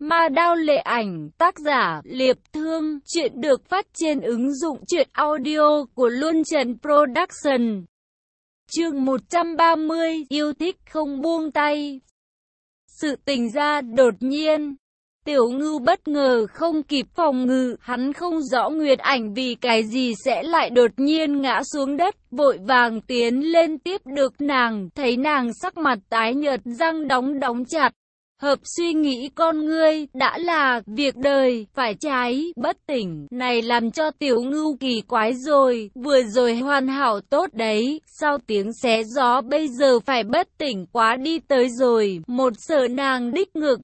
Ma đao lệ ảnh, tác giả, Liệp Thương, chuyện được phát trên ứng dụng truyện audio của Luân Trần Production. Chương 130, yêu thích không buông tay. Sự tình ra đột nhiên. Tiểu ngư bất ngờ không kịp phòng ngự, hắn không rõ Nguyệt ảnh vì cái gì sẽ lại đột nhiên ngã xuống đất, vội vàng tiến lên tiếp được nàng, thấy nàng sắc mặt tái nhợt răng đóng đóng chặt. Hợp suy nghĩ con ngươi, đã là việc đời, phải trái, bất tỉnh, này làm cho tiểu ngưu kỳ quái rồi, vừa rồi hoàn hảo tốt đấy, sau tiếng xé gió bây giờ phải bất tỉnh quá đi tới rồi, một sợ nàng đích ngực.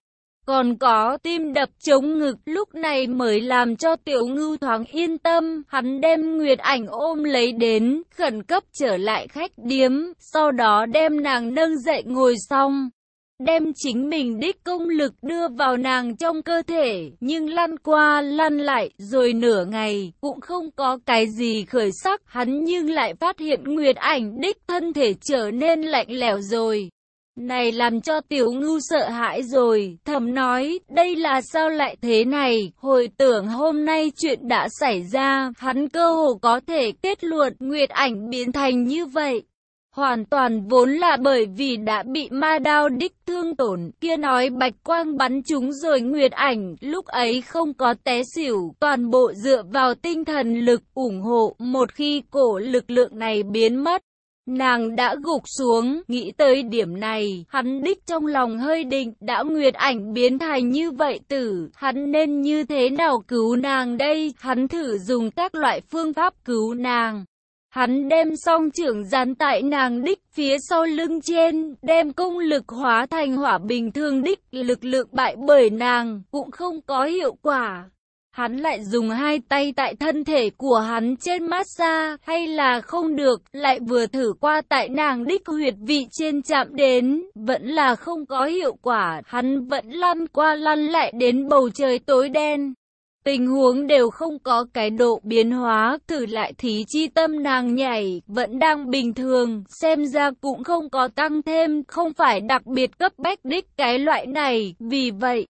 Còn có tim đập chống ngực lúc này mới làm cho tiểu ngưu thoáng yên tâm, hắn đem Nguyệt ảnh ôm lấy đến, khẩn cấp trở lại khách điếm, sau đó đem nàng nâng dậy ngồi xong đem chính mình đích công lực đưa vào nàng trong cơ thể, nhưng lăn qua lăn lại rồi nửa ngày cũng không có cái gì khởi sắc, hắn nhưng lại phát hiện Nguyệt ảnh đích thân thể trở nên lạnh lẽo rồi. Này làm cho tiểu ngưu sợ hãi rồi, thầm nói, đây là sao lại thế này, hồi tưởng hôm nay chuyện đã xảy ra, hắn cơ hồ có thể kết luận Nguyệt ảnh biến thành như vậy. Hoàn toàn vốn là bởi vì đã bị ma đao đích thương tổn, kia nói bạch quang bắn chúng rồi nguyệt ảnh, lúc ấy không có té xỉu, toàn bộ dựa vào tinh thần lực ủng hộ, một khi cổ lực lượng này biến mất. Nàng đã gục xuống, nghĩ tới điểm này, hắn đích trong lòng hơi định, đã nguyệt ảnh biến thành như vậy tử, hắn nên như thế nào cứu nàng đây, hắn thử dùng các loại phương pháp cứu nàng. Hắn đem song trưởng dán tại nàng đích phía sau lưng trên, đem công lực hóa thành hỏa bình thường đích, lực lượng bại bởi nàng, cũng không có hiệu quả. Hắn lại dùng hai tay tại thân thể của hắn trên massage, hay là không được, lại vừa thử qua tại nàng đích huyệt vị trên chạm đến, vẫn là không có hiệu quả, hắn vẫn lăn qua lăn lại đến bầu trời tối đen. Tình huống đều không có cái độ biến hóa, thử lại thí chi tâm nàng nhảy, vẫn đang bình thường, xem ra cũng không có tăng thêm, không phải đặc biệt cấp bách đích cái loại này, vì vậy.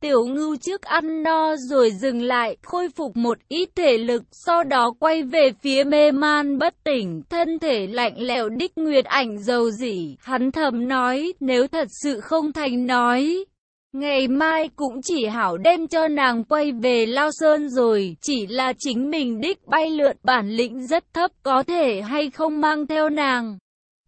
Tiểu ngưu trước ăn no rồi dừng lại, khôi phục một ít thể lực, sau đó quay về phía mê man bất tỉnh, thân thể lạnh lẽo đích nguyệt ảnh dầu dỉ, hắn thầm nói, nếu thật sự không thành nói, Ngày mai cũng chỉ hảo đem cho nàng quay về Lao Sơn rồi, chỉ là chính mình đích bay lượn bản lĩnh rất thấp có thể hay không mang theo nàng.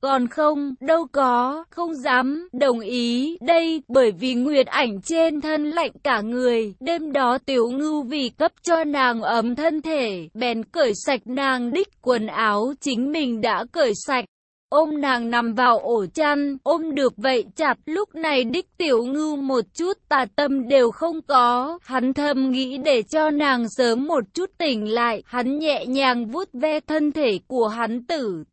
Còn không, đâu có, không dám, đồng ý, đây, bởi vì nguyệt ảnh trên thân lạnh cả người, đêm đó tiểu ngưu vì cấp cho nàng ấm thân thể, bèn cởi sạch nàng đích quần áo chính mình đã cởi sạch ôm nàng nằm vào ổ chăn, ôm được vậy chặt, lúc này đích tiểu ngưu một chút tà tâm đều không có, hắn thầm nghĩ để cho nàng sớm một chút tỉnh lại, hắn nhẹ nhàng vuốt ve thân thể của hắn tử.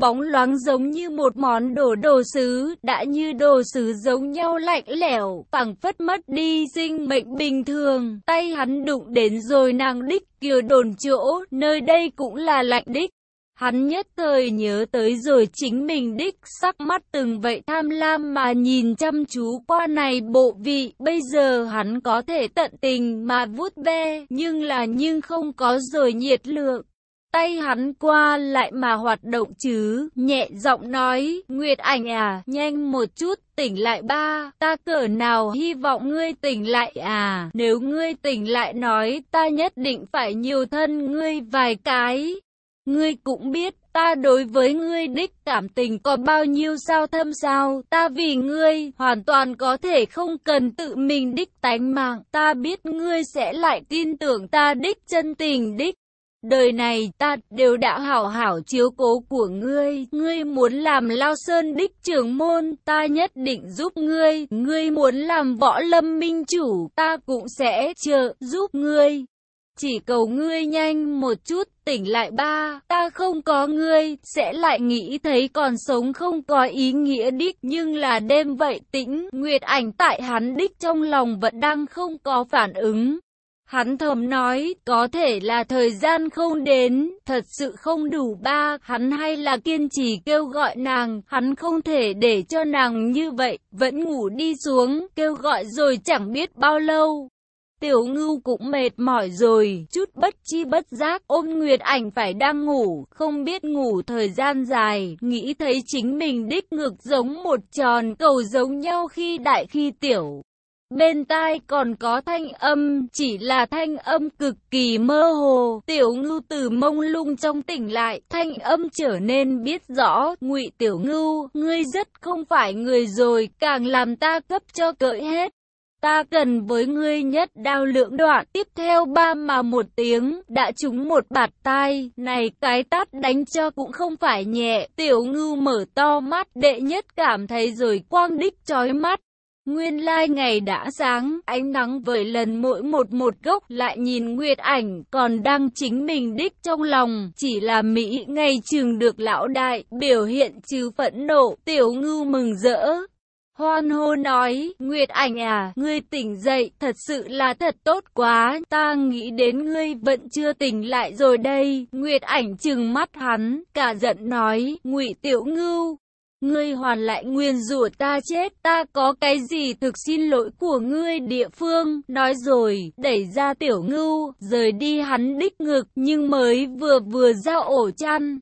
Bóng loáng giống như một món đồ đồ sứ, đã như đồ sứ giống nhau lạnh lẽo, phẳng phất mất đi sinh mệnh bình thường, tay hắn đụng đến rồi nàng đích kia đồn chỗ, nơi đây cũng là lạnh đích. Hắn nhất thời nhớ tới rồi chính mình đích sắc mắt từng vậy tham lam mà nhìn chăm chú qua này bộ vị. Bây giờ hắn có thể tận tình mà vuốt ve, nhưng là nhưng không có rồi nhiệt lượng. Tay hắn qua lại mà hoạt động chứ, nhẹ giọng nói, Nguyệt ảnh à, nhanh một chút, tỉnh lại ba, ta cỡ nào hy vọng ngươi tỉnh lại à, nếu ngươi tỉnh lại nói, ta nhất định phải nhiều thân ngươi vài cái. Ngươi cũng biết, ta đối với ngươi đích cảm tình có bao nhiêu sao thâm sao, ta vì ngươi, hoàn toàn có thể không cần tự mình đích tánh mạng, ta biết ngươi sẽ lại tin tưởng ta đích chân tình đích. Đời này ta đều đã hảo hảo chiếu cố của ngươi, ngươi muốn làm lao sơn đích trưởng môn, ta nhất định giúp ngươi, ngươi muốn làm võ lâm minh chủ, ta cũng sẽ trợ giúp ngươi. Chỉ cầu ngươi nhanh một chút tỉnh lại ba, ta không có ngươi, sẽ lại nghĩ thấy còn sống không có ý nghĩa đích, nhưng là đêm vậy tĩnh, Nguyệt ảnh tại hắn đích trong lòng vẫn đang không có phản ứng. Hắn thầm nói, có thể là thời gian không đến, thật sự không đủ ba, hắn hay là kiên trì kêu gọi nàng, hắn không thể để cho nàng như vậy, vẫn ngủ đi xuống, kêu gọi rồi chẳng biết bao lâu. Tiểu ngưu cũng mệt mỏi rồi, chút bất chi bất giác, ôm Nguyệt ảnh phải đang ngủ, không biết ngủ thời gian dài, nghĩ thấy chính mình đích ngực giống một tròn cầu giống nhau khi đại khi tiểu. Bên tai còn có thanh âm, chỉ là thanh âm cực kỳ mơ hồ. Tiểu ngưu từ mông lung trong tỉnh lại, thanh âm trở nên biết rõ. ngụy tiểu ngưu, ngươi rất không phải người rồi, càng làm ta cấp cho cởi hết. Ta cần với ngươi nhất đao lưỡng đoạn, tiếp theo ba mà một tiếng, đã trúng một bạt tai, này cái tát đánh cho cũng không phải nhẹ, tiểu ngưu mở to mắt, đệ nhất cảm thấy rồi quang đích chói mắt. Nguyên lai ngày đã sáng, ánh nắng vời lần mỗi một một gốc lại nhìn Nguyệt ảnh còn đang chính mình đích trong lòng, chỉ là Mỹ ngày trường được lão đại, biểu hiện trừ phẫn nộ, tiểu ngưu mừng rỡ. Hoan hô nói, Nguyệt ảnh à, ngươi tỉnh dậy, thật sự là thật tốt quá, ta nghĩ đến ngươi vẫn chưa tỉnh lại rồi đây. Nguyệt ảnh trừng mắt hắn, cả giận nói, ngụy tiểu ngưu, Ngươi hoàn lại nguyên rủa ta chết, ta có cái gì thực xin lỗi của ngươi địa phương, nói rồi, đẩy ra tiểu ngưu, rời đi hắn đích ngực, nhưng mới vừa vừa ra ổ chăn.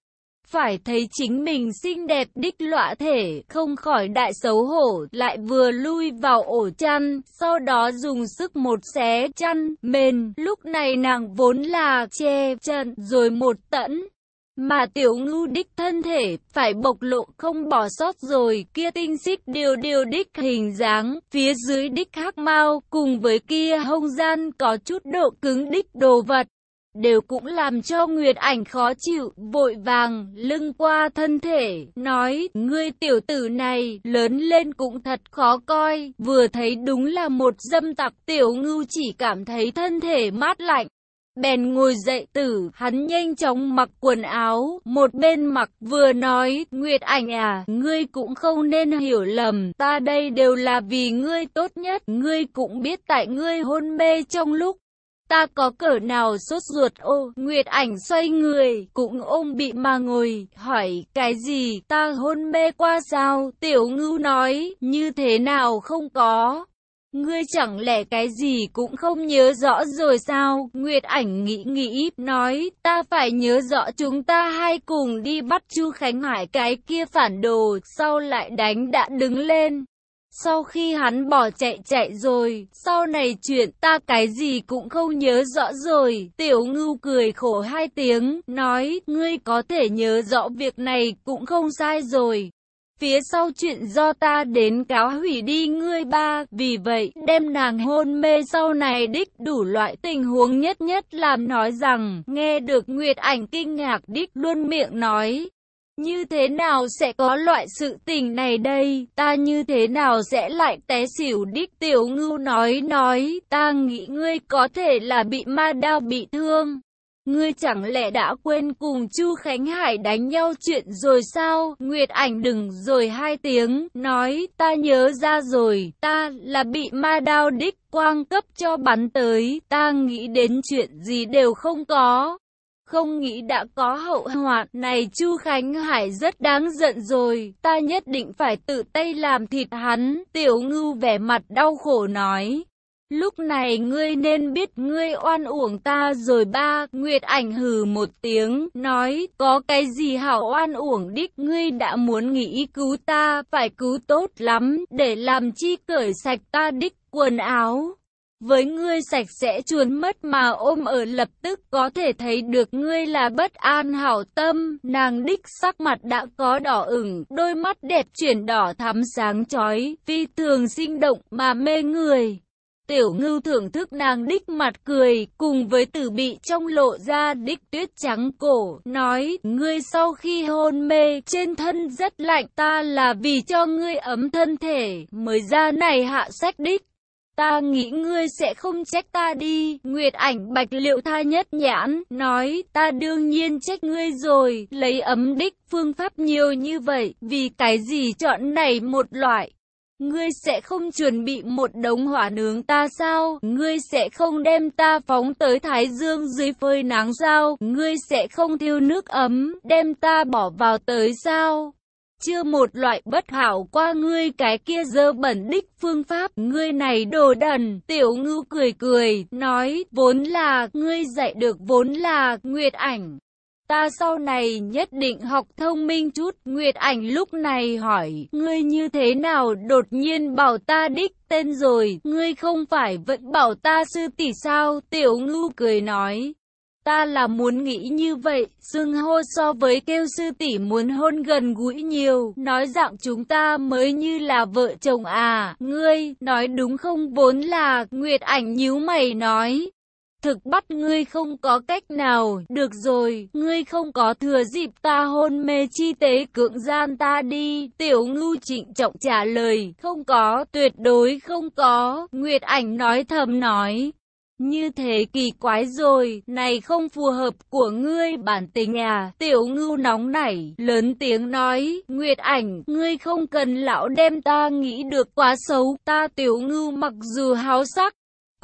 Phải thấy chính mình xinh đẹp đích lọa thể, không khỏi đại xấu hổ, lại vừa lui vào ổ chăn, sau đó dùng sức một xé chăn, mền, lúc này nàng vốn là che chân, rồi một tẫn, mà tiểu ngưu đích thân thể, phải bộc lộ không bỏ sót rồi, kia tinh xích điều điều đích hình dáng, phía dưới đích hắc mau, cùng với kia hông gian có chút độ cứng đích đồ vật. Đều cũng làm cho Nguyệt ảnh khó chịu, vội vàng, lưng qua thân thể, nói, ngươi tiểu tử này, lớn lên cũng thật khó coi, vừa thấy đúng là một dâm tặc tiểu ngưu chỉ cảm thấy thân thể mát lạnh, Bèn ngồi dậy tử, hắn nhanh chóng mặc quần áo, một bên mặc vừa nói, Nguyệt ảnh à, ngươi cũng không nên hiểu lầm, ta đây đều là vì ngươi tốt nhất, ngươi cũng biết tại ngươi hôn mê trong lúc. Ta có cỡ nào sốt ruột ô, Nguyệt ảnh xoay người, cũng ôm bị mà ngồi, hỏi, cái gì, ta hôn mê qua sao, tiểu ngưu nói, như thế nào không có. Ngươi chẳng lẽ cái gì cũng không nhớ rõ rồi sao? Nguyệt ảnh nghĩ nghĩ, nói, ta phải nhớ rõ chúng ta hai cùng đi bắt Chu Khánh Hải cái kia phản đồ, sau lại đánh đã đứng lên. Sau khi hắn bỏ chạy chạy rồi, sau này chuyện ta cái gì cũng không nhớ rõ rồi. Tiểu ngưu cười khổ hai tiếng, nói, ngươi có thể nhớ rõ việc này cũng không sai rồi. Phía sau chuyện do ta đến cáo hủy đi ngươi ba, vì vậy, đem nàng hôn mê sau này đích đủ loại tình huống nhất nhất làm nói rằng, nghe được Nguyệt ảnh kinh ngạc đích luôn miệng nói. Như thế nào sẽ có loại sự tình này đây, ta như thế nào sẽ lại té xỉu đích tiểu ngưu nói nói, ta nghĩ ngươi có thể là bị ma đao bị thương. Ngươi chẳng lẽ đã quên cùng Chu Khánh Hải đánh nhau chuyện rồi sao? Nguyệt ảnh đừng rồi hai tiếng, nói ta nhớ ra rồi, ta là bị ma đao đích quang cấp cho bắn tới, ta nghĩ đến chuyện gì đều không có. Không nghĩ đã có hậu hoạn này Chu Khánh Hải rất đáng giận rồi, ta nhất định phải tự tay làm thịt hắn, tiểu ngưu vẻ mặt đau khổ nói. Lúc này ngươi nên biết ngươi oan uổng ta rồi ba, Nguyệt ảnh hừ một tiếng, nói, có cái gì hảo oan uổng đích, ngươi đã muốn nghĩ cứu ta, phải cứu tốt lắm, để làm chi cởi sạch ta đích quần áo. Với ngươi sạch sẽ chuồn mất mà ôm ở lập tức có thể thấy được ngươi là bất an hảo tâm, nàng đích sắc mặt đã có đỏ ửng, đôi mắt đẹp chuyển đỏ thắm sáng chói, phi thường sinh động mà mê người. Tiểu ngưu thưởng thức nàng đích mặt cười, cùng với tử bị trong lộ ra đích tuyết trắng cổ, nói, ngươi sau khi hôn mê, trên thân rất lạnh, ta là vì cho ngươi ấm thân thể, mới ra này hạ sách đích. Ta nghĩ ngươi sẽ không trách ta đi, Nguyệt ảnh bạch liệu tha nhất nhãn, nói, ta đương nhiên trách ngươi rồi, lấy ấm đích phương pháp nhiều như vậy, vì cái gì chọn này một loại. Ngươi sẽ không chuẩn bị một đống hỏa nướng ta sao? Ngươi sẽ không đem ta phóng tới Thái Dương dưới phơi nắng sao? Ngươi sẽ không thiêu nước ấm, đem ta bỏ vào tới sao? Chưa một loại bất hảo qua ngươi cái kia dơ bẩn đích phương pháp, ngươi này đồ đần, tiểu ngưu cười cười, nói, vốn là, ngươi dạy được vốn là, nguyệt ảnh. Ta sau này nhất định học thông minh chút, Nguyệt Ảnh lúc này hỏi, ngươi như thế nào đột nhiên bảo ta đích tên rồi, ngươi không phải vẫn bảo ta sư tỷ sao, tiểu ngưu cười nói. Ta là muốn nghĩ như vậy, xưng hô so với kêu sư tỷ muốn hôn gần gũi nhiều, nói dạng chúng ta mới như là vợ chồng à, ngươi, nói đúng không? Vốn là, Nguyệt ảnh nhíu mày nói. Thực bắt ngươi không có cách nào, được rồi, ngươi không có thừa dịp ta hôn mê chi tế cưỡng gian ta đi, tiểu ngưu trịnh trọng trả lời, không có, tuyệt đối không có, Nguyệt ảnh nói thầm nói. Như thế kỳ quái rồi, này không phù hợp của ngươi bản tính à, tiểu ngưu nóng nảy, lớn tiếng nói, Nguyệt ảnh, ngươi không cần lão đem ta nghĩ được quá xấu, ta tiểu ngưu mặc dù háo sắc,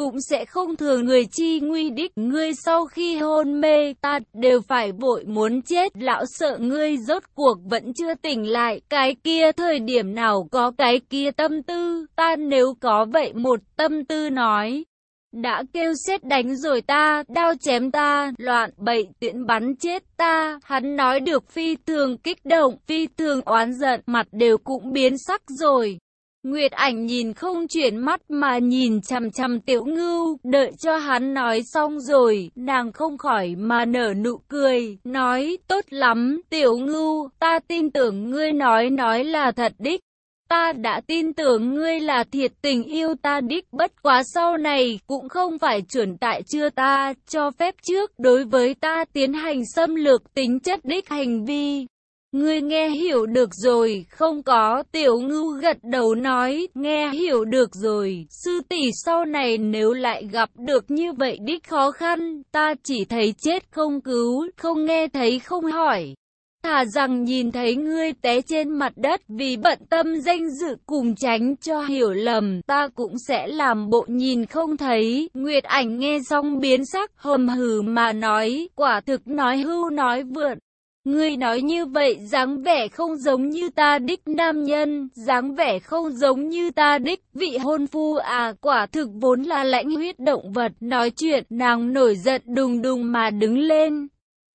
cũng sẽ không thừa người chi nguy đích. Ngươi sau khi hôn mê ta đều phải vội muốn chết. Lão sợ ngươi rốt cuộc vẫn chưa tỉnh lại. Cái kia thời điểm nào có cái kia tâm tư. Ta nếu có vậy một tâm tư nói. Đã kêu xét đánh rồi ta, đao chém ta, loạn bậy tiễn bắn chết ta, hắn nói được phi thường kích động, phi thường oán giận, mặt đều cũng biến sắc rồi. Nguyệt ảnh nhìn không chuyển mắt mà nhìn chằm chằm tiểu ngưu, đợi cho hắn nói xong rồi, nàng không khỏi mà nở nụ cười, nói, tốt lắm, tiểu ngưu, ta tin tưởng ngươi nói nói là thật đích. Ta đã tin tưởng ngươi là thiệt tình yêu ta đích bất quá sau này cũng không phải chuẩn tại chưa ta cho phép trước đối với ta tiến hành xâm lược tính chất đích hành vi. Ngươi nghe hiểu được rồi, không có, tiểu ngưu gật đầu nói, nghe hiểu được rồi, sư tỷ sau này nếu lại gặp được như vậy đích khó khăn, ta chỉ thấy chết không cứu, không nghe thấy không hỏi. Thà rằng nhìn thấy ngươi té trên mặt đất vì bận tâm danh dự cùng tránh cho hiểu lầm, ta cũng sẽ làm bộ nhìn không thấy. Nguyệt ảnh nghe xong biến sắc, hầm hừ mà nói, quả thực nói hưu nói vượn. Ngươi nói như vậy dáng vẻ không giống như ta đích nam nhân, dáng vẻ không giống như ta đích vị hôn phu à quả thực vốn là lãnh huyết động vật. Nói chuyện nàng nổi giận đùng đùng mà đứng lên.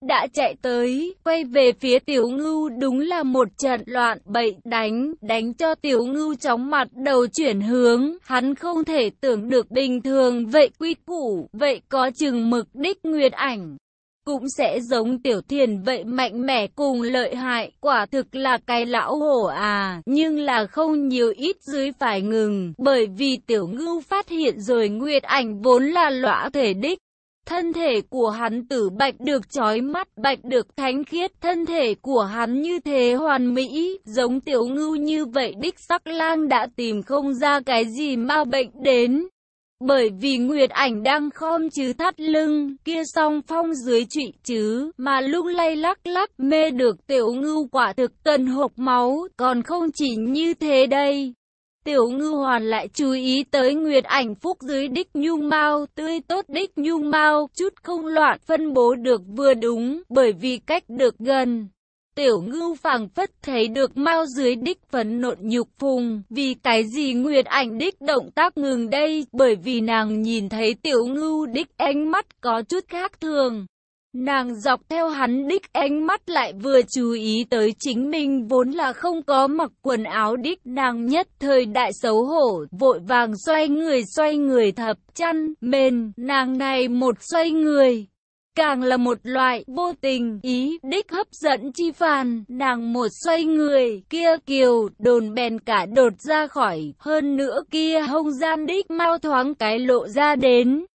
Đã chạy tới, quay về phía tiểu ngưu đúng là một trận loạn bậy đánh, đánh cho tiểu ngưu chóng mặt đầu chuyển hướng, hắn không thể tưởng được bình thường vậy quy củ, vậy có chừng mực đích nguyệt ảnh cũng sẽ giống tiểu thiền vậy mạnh mẽ cùng lợi hại, quả thực là cái lão hổ à, nhưng là không nhiều ít dưới phải ngừng, bởi vì tiểu ngưu phát hiện rồi nguyệt ảnh vốn là lõa thể đích. Thân thể của hắn tử bạch được chói mắt, bạch được thánh khiết, thân thể của hắn như thế hoàn mỹ, giống tiểu ngưu như vậy đích sắc lang đã tìm không ra cái gì ma bệnh đến. Bởi vì Nguyệt ảnh đang khom chứ thắt lưng, kia song phong dưới trụy chứ, mà lung lay lắc lắc mê được tiểu ngưu quả thực cần hộp máu, còn không chỉ như thế đây. Tiểu ngư hoàn lại chú ý tới Nguyệt ảnh phúc dưới đích nhung mau, tươi tốt đích nhung mau, chút không loạn phân bố được vừa đúng, bởi vì cách được gần. Tiểu ngưu phảng phất thấy được mau dưới đích phấn nộn nhục phùng, vì cái gì Nguyệt ảnh đích động tác ngừng đây, bởi vì nàng nhìn thấy tiểu ngưu đích ánh mắt có chút khác thường. Nàng dọc theo hắn đích ánh mắt lại vừa chú ý tới chính mình vốn là không có mặc quần áo đích nàng nhất thời đại xấu hổ, vội vàng xoay người xoay người thập chăn, mền, nàng này một xoay người, càng là một loại vô tình ý đích hấp dẫn chi phàn, nàng một xoay người, kia kiều, đồn bèn cả đột ra khỏi, hơn nữa kia hông gian đích mau thoáng cái lộ ra đến.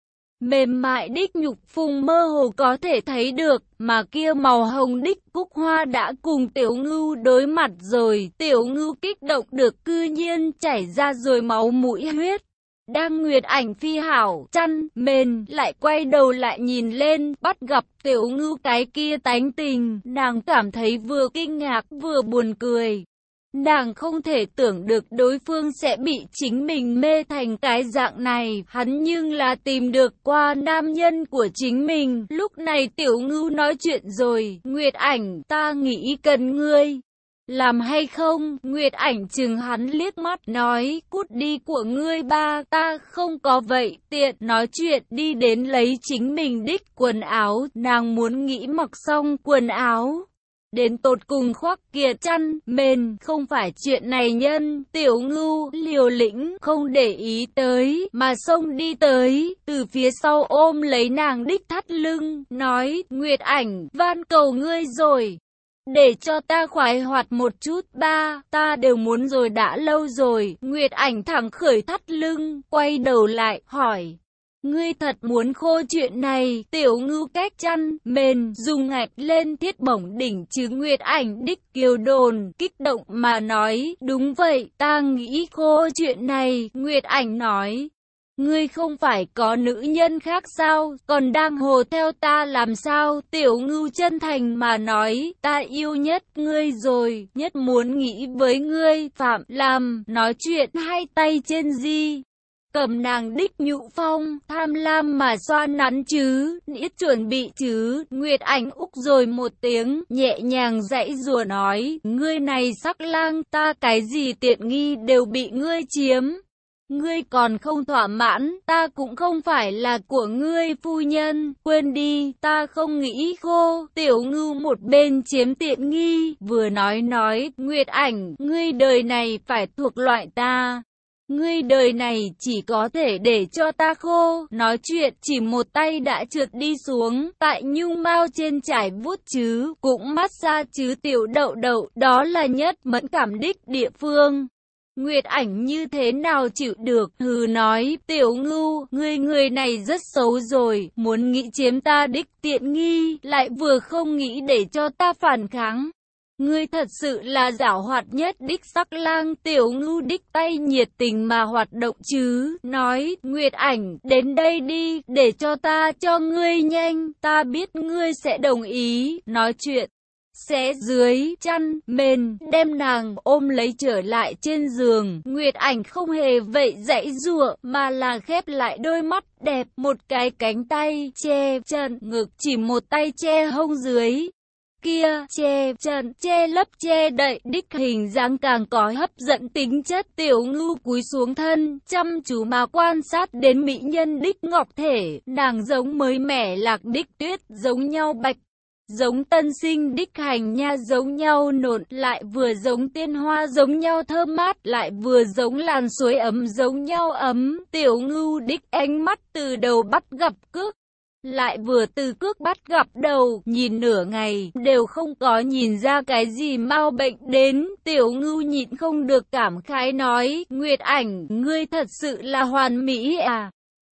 Mềm mại đích nhục phùng mơ hồ có thể thấy được, mà kia màu hồng đích cúc hoa đã cùng tiểu ngưu đối mặt rồi, tiểu ngưu kích động được cư nhiên chảy ra rồi máu mũi huyết. Đang nguyệt ảnh phi hảo, chăn, mền, lại quay đầu lại nhìn lên, bắt gặp tiểu ngưu cái kia tánh tình, nàng cảm thấy vừa kinh ngạc vừa buồn cười. Nàng không thể tưởng được đối phương sẽ bị chính mình mê thành cái dạng này, hắn nhưng là tìm được qua nam nhân của chính mình. Lúc này tiểu ngưu nói chuyện rồi, Nguyệt ảnh, ta nghĩ cần ngươi. Làm hay không, Nguyệt ảnh chừng hắn liếc mắt nói, cút đi của ngươi ba, ta không có vậy, tiện, nói chuyện, đi đến lấy chính mình đích quần áo, nàng muốn nghĩ mặc xong quần áo. Đến tột cùng khoác kiệt chăn, mền, không phải chuyện này nhân, tiểu ngưu, liều lĩnh, không để ý tới, mà xông đi tới, từ phía sau ôm lấy nàng đích thắt lưng, nói, Nguyệt ảnh, van cầu ngươi rồi. Để cho ta khoái hoạt một chút ba, ta đều muốn rồi đã lâu rồi, Nguyệt ảnh thẳng khởi thắt lưng, quay đầu lại, hỏi. Ngươi thật muốn khô chuyện này, tiểu ngưu cách chăn, mền, dùng ngạch lên thiết bổng đỉnh chứ Nguyệt ảnh đích kiều đồn, kích động mà nói, đúng vậy, ta nghĩ khô chuyện này, Nguyệt ảnh nói. Ngươi không phải có nữ nhân khác sao, còn đang hồ theo ta làm sao, tiểu ngưu chân thành mà nói, ta yêu nhất ngươi rồi, nhất muốn nghĩ với ngươi, phạm làm, nói chuyện hai tay trên di. Cầm nàng đích nhụ phong, tham lam mà xoa nắn chứ, ít chuẩn bị chứ, Nguyệt ảnh úc rồi một tiếng, nhẹ nhàng dãy rùa nói, ngươi này sắc lang, ta cái gì tiện nghi đều bị ngươi chiếm. Ngươi còn không thỏa mãn, ta cũng không phải là của ngươi phu nhân, quên đi, ta không nghĩ khô, tiểu ngư một bên chiếm tiện nghi, vừa nói nói, Nguyệt ảnh, ngươi đời này phải thuộc loại ta. Ngươi đời này chỉ có thể để cho ta khô, nói chuyện chỉ một tay đã trượt đi xuống, tại nhung mau trên trải vuốt chứ, cũng mát xa chứ tiểu đậu đậu, đó là nhất mẫn cảm đích địa phương. Nguyệt ảnh như thế nào chịu được, hừ nói, tiểu ngưu, ngươi người này rất xấu rồi, muốn nghĩ chiếm ta đích tiện nghi, lại vừa không nghĩ để cho ta phản kháng. Ngươi thật sự là giảo hoạt nhất đích sắc lang tiểu ngưu đích tay nhiệt tình mà hoạt động chứ. Nói, Nguyệt ảnh, đến đây đi, để cho ta cho ngươi nhanh, ta biết ngươi sẽ đồng ý. Nói chuyện, sẽ dưới chăn mền đem nàng ôm lấy trở lại trên giường nguyệt ảnh không hề vậy dãy rụa mà là khép lại đôi mắt đẹp một cái cánh tay che chân ngực chỉ một tay che hông dưới kia che chân che lấp che đậy đích hình dáng càng có hấp dẫn tính chất tiểu ngưu cúi xuống thân chăm chú mà quan sát đến mỹ nhân đích ngọc thể nàng giống mới mẻ lạc đích tuyết giống nhau bạch giống tân sinh đích hành nha giống nhau nộn, lại vừa giống tiên hoa giống nhau thơm mát, lại vừa giống làn suối ấm giống nhau ấm, tiểu ngưu đích ánh mắt từ đầu bắt gặp cước. Lại vừa từ cước bắt gặp đầu, nhìn nửa ngày, đều không có nhìn ra cái gì mau bệnh đến, tiểu ngưu nhịn không được cảm khái nói, Nguyệt ảnh, ngươi thật sự là hoàn mỹ à.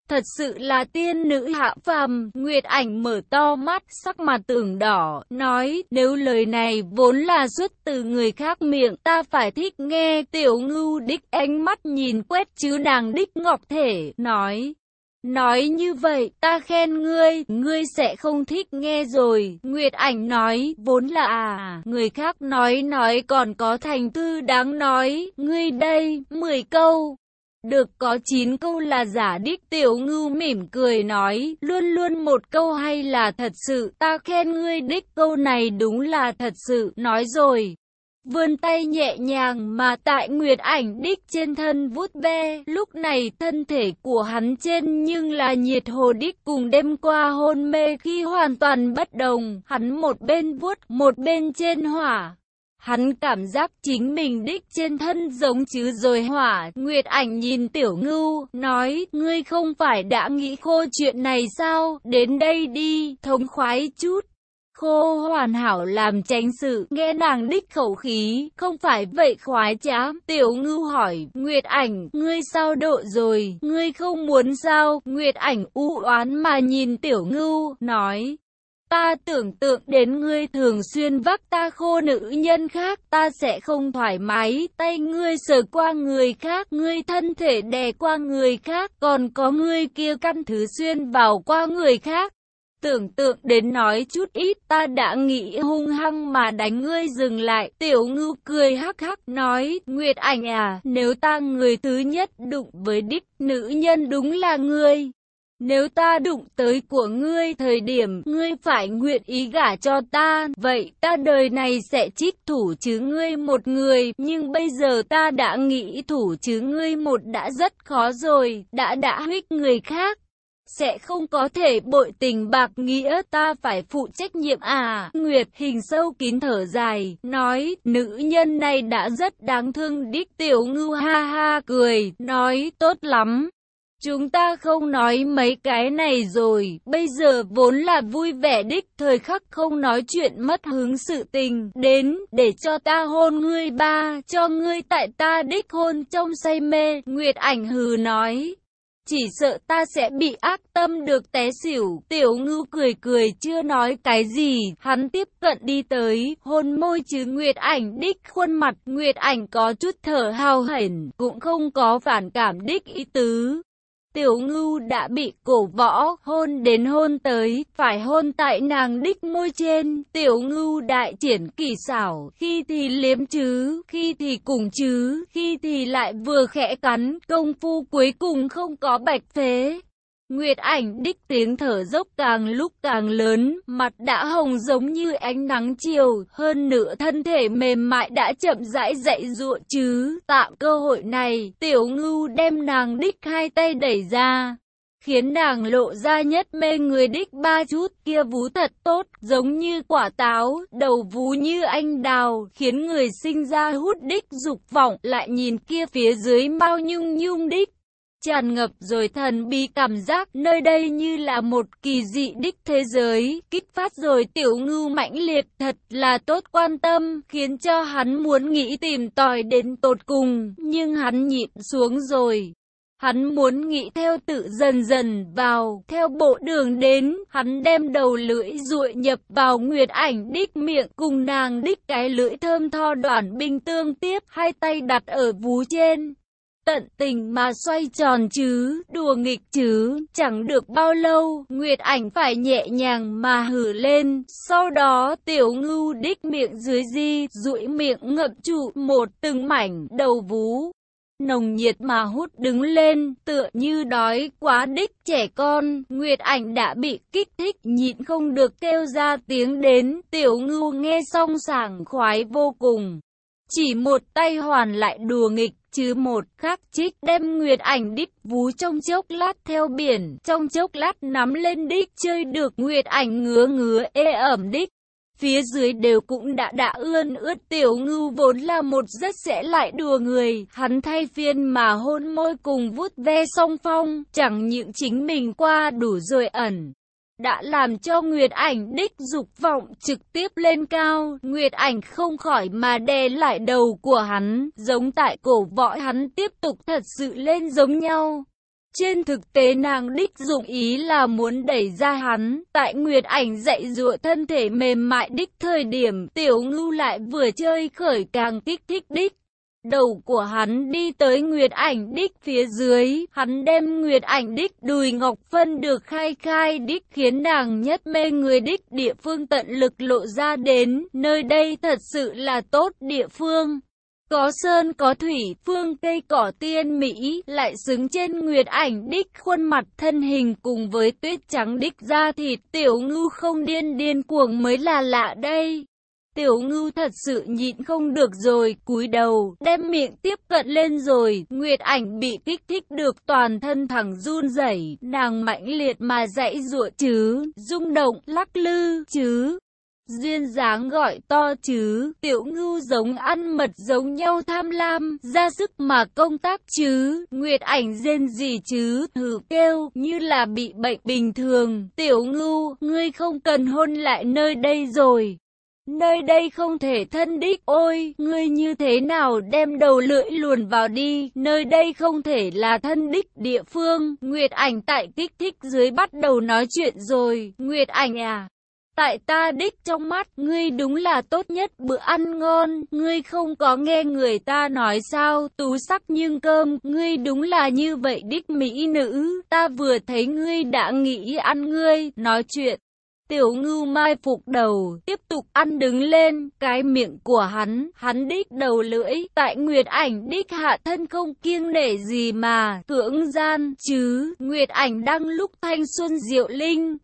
Thật sự là tiên nữ hạ phàm, Nguyệt ảnh mở to mắt, sắc mặt tưởng đỏ, nói, nếu lời này vốn là xuất từ người khác miệng, ta phải thích nghe, tiểu ngưu đích ánh mắt nhìn quét chứ nàng đích ngọc thể, nói. Nói như vậy, ta khen ngươi, ngươi sẽ không thích nghe rồi. Nguyệt ảnh nói, vốn là à, người khác nói nói còn có thành thư đáng nói. Ngươi đây, 10 câu, được có 9 câu là giả đích tiểu ngưu mỉm cười nói, luôn luôn một câu hay là thật sự, ta khen ngươi đích câu này đúng là thật sự, nói rồi. Vươn tay nhẹ nhàng mà tại nguyệt ảnh đích trên thân vút ve, lúc này thân thể của hắn trên nhưng là nhiệt hồ đích cùng đêm qua hôn mê khi hoàn toàn bất đồng, hắn một bên vuốt, một bên trên hỏa. Hắn cảm giác chính mình đích trên thân giống chứ rồi hỏa. Nguyệt ảnh nhìn tiểu ngưu, nói, ngươi không phải đã nghĩ khô chuyện này sao, đến đây đi, thống khoái chút. Khô hoàn hảo làm tránh sự, nghe nàng đích khẩu khí, không phải vậy khoái trá. Tiểu ngưu hỏi, Nguyệt ảnh, ngươi sao độ rồi, ngươi không muốn sao? Nguyệt ảnh u oán mà nhìn tiểu ngưu, nói, Ta tưởng tượng đến ngươi thường xuyên vác ta khô nữ nhân khác, ta sẽ không thoải mái, tay ngươi sờ qua người khác, ngươi thân thể đè qua người khác, còn có ngươi kia căn thứ xuyên vào qua người khác. Tưởng tượng đến nói chút ít ta đã nghĩ hung hăng mà đánh ngươi dừng lại. Tiểu ngưu cười hắc hắc nói, Nguyệt ảnh à, nếu ta người thứ nhất đụng với đích nữ nhân đúng là ngươi. Nếu ta đụng tới của ngươi thời điểm ngươi phải nguyện ý gả cho ta, vậy ta đời này sẽ trích thủ chứ ngươi một người, nhưng bây giờ ta đã nghĩ thủ chứ ngươi một đã rất khó rồi, đã đã huyết người khác. Sẽ không có thể bội tình bạc nghĩa ta phải phụ trách nhiệm à. Nguyệt hình sâu kín thở dài, nói, nữ nhân này đã rất đáng thương đích tiểu ngưu ha ha cười, nói, tốt lắm. Chúng ta không nói mấy cái này rồi, bây giờ vốn là vui vẻ đích thời khắc không nói chuyện mất hứng sự tình, đến, để cho ta hôn ngươi ba, cho ngươi tại ta đích hôn trong say mê, Nguyệt ảnh hừ nói. Chỉ sợ ta sẽ bị ác tâm được té xỉu, tiểu ngưu cười cười chưa nói cái gì, hắn tiếp cận đi tới, hôn môi chứ Nguyệt ảnh đích khuôn mặt, Nguyệt ảnh có chút thở hào hển, cũng không có phản cảm đích ý tứ. Tiểu ngưu đã bị cổ võ hôn đến hôn tới, phải hôn tại nàng đích môi trên. Tiểu ngưu đại triển kỳ xảo, khi thì liếm chứ, khi thì cùng chứ, khi thì lại vừa khẽ cắn, công phu cuối cùng không có bạch phế. Nguyệt ảnh đích tiếng thở dốc càng lúc càng lớn, mặt đã hồng giống như ánh nắng chiều, hơn nửa thân thể mềm mại đã chậm rãi dậy ruộng chứ. Tạm cơ hội này, tiểu ngưu đem nàng đích hai tay đẩy ra, khiến nàng lộ ra nhất mê người đích ba chút kia vú thật tốt, giống như quả táo, đầu vú như anh đào, khiến người sinh ra hút đích dục vọng, lại nhìn kia phía dưới bao nhung nhung đích tràn ngập rồi thần bí cảm giác nơi đây như là một kỳ dị đích thế giới, kích phát rồi tiểu ngưu mãnh liệt thật là tốt quan tâm, khiến cho hắn muốn nghĩ tìm tòi đến tột cùng, nhưng hắn nhịn xuống rồi. Hắn muốn nghĩ theo tự dần dần vào, theo bộ đường đến, hắn đem đầu lưỡi ruội nhập vào nguyệt ảnh đích miệng cùng nàng đích cái lưỡi thơm tho đoạn binh tương tiếp, hai tay đặt ở vú trên, tận tình mà xoay tròn chứ, đùa nghịch chứ, chẳng được bao lâu, Nguyệt ảnh phải nhẹ nhàng mà hử lên, sau đó tiểu ngưu đích miệng dưới di, rũi miệng ngậm trụ một từng mảnh đầu vú. Nồng nhiệt mà hút đứng lên, tựa như đói quá đích trẻ con, Nguyệt ảnh đã bị kích thích, nhịn không được kêu ra tiếng đến, tiểu ngưu nghe xong sảng khoái vô cùng. Chỉ một tay hoàn lại đùa nghịch, chứ một khắc trích đem nguyệt ảnh đích vú trong chốc lát theo biển, trong chốc lát nắm lên đích chơi được nguyệt ảnh ngứa ngứa ê ẩm đích. Phía dưới đều cũng đã đã ươn ướt tiểu ngưu vốn là một rất sẽ lại đùa người, hắn thay phiên mà hôn môi cùng vút ve song phong, chẳng những chính mình qua đủ rồi ẩn đã làm cho Nguyệt Ảnh đích dục vọng trực tiếp lên cao. Nguyệt Ảnh không khỏi mà đè lại đầu của hắn, giống tại cổ võ hắn tiếp tục thật sự lên giống nhau. Trên thực tế nàng đích dụng ý là muốn đẩy ra hắn, tại Nguyệt Ảnh dạy dụa thân thể mềm mại đích thời điểm tiểu ngưu lại vừa chơi khởi càng kích thích đích. Đầu của hắn đi tới Nguyệt Ảnh Đích phía dưới, hắn đem Nguyệt Ảnh Đích đùi ngọc phân được khai khai đích khiến nàng nhất mê người đích địa phương tận lực lộ ra đến, nơi đây thật sự là tốt địa phương. Có sơn có thủy, phương cây cỏ tiên Mỹ, lại xứng trên nguyệt ảnh đích khuôn mặt thân hình cùng với tuyết trắng đích da thịt, tiểu ngư không điên điên cuồng mới là lạ đây. Tiểu ngưu thật sự nhịn không được rồi, cúi đầu, đem miệng tiếp cận lên rồi, Nguyệt ảnh bị kích thích được toàn thân thẳng run rẩy, nàng mãnh liệt mà dãy ruộng chứ, rung động, lắc lư chứ. Duyên dáng gọi to chứ, tiểu ngưu giống ăn mật giống nhau tham lam, ra sức mà công tác chứ, nguyệt ảnh rên gì chứ, thử kêu, như là bị bệnh bình thường, tiểu ngưu, ngươi không cần hôn lại nơi đây rồi. Nơi đây không thể thân đích, ôi, ngươi như thế nào đem đầu lưỡi luồn vào đi, nơi đây không thể là thân đích địa phương, Nguyệt ảnh tại kích thích dưới bắt đầu nói chuyện rồi, Nguyệt ảnh à. Tại ta đích trong mắt, ngươi đúng là tốt nhất. Bữa ăn ngon, ngươi không có nghe người ta nói sao, tú sắc nhưng cơm, ngươi đúng là như vậy đích mỹ nữ, ta vừa thấy ngươi đã nghĩ ăn ngươi, nói chuyện. Tiểu ngưu mai phục đầu, tiếp tục ăn đứng lên, cái miệng của hắn, hắn đích đầu lưỡi, tại Nguyệt ảnh đích hạ thân không kiêng nể gì mà, cưỡng gian, chứ, Nguyệt ảnh đang lúc thanh xuân diệu linh,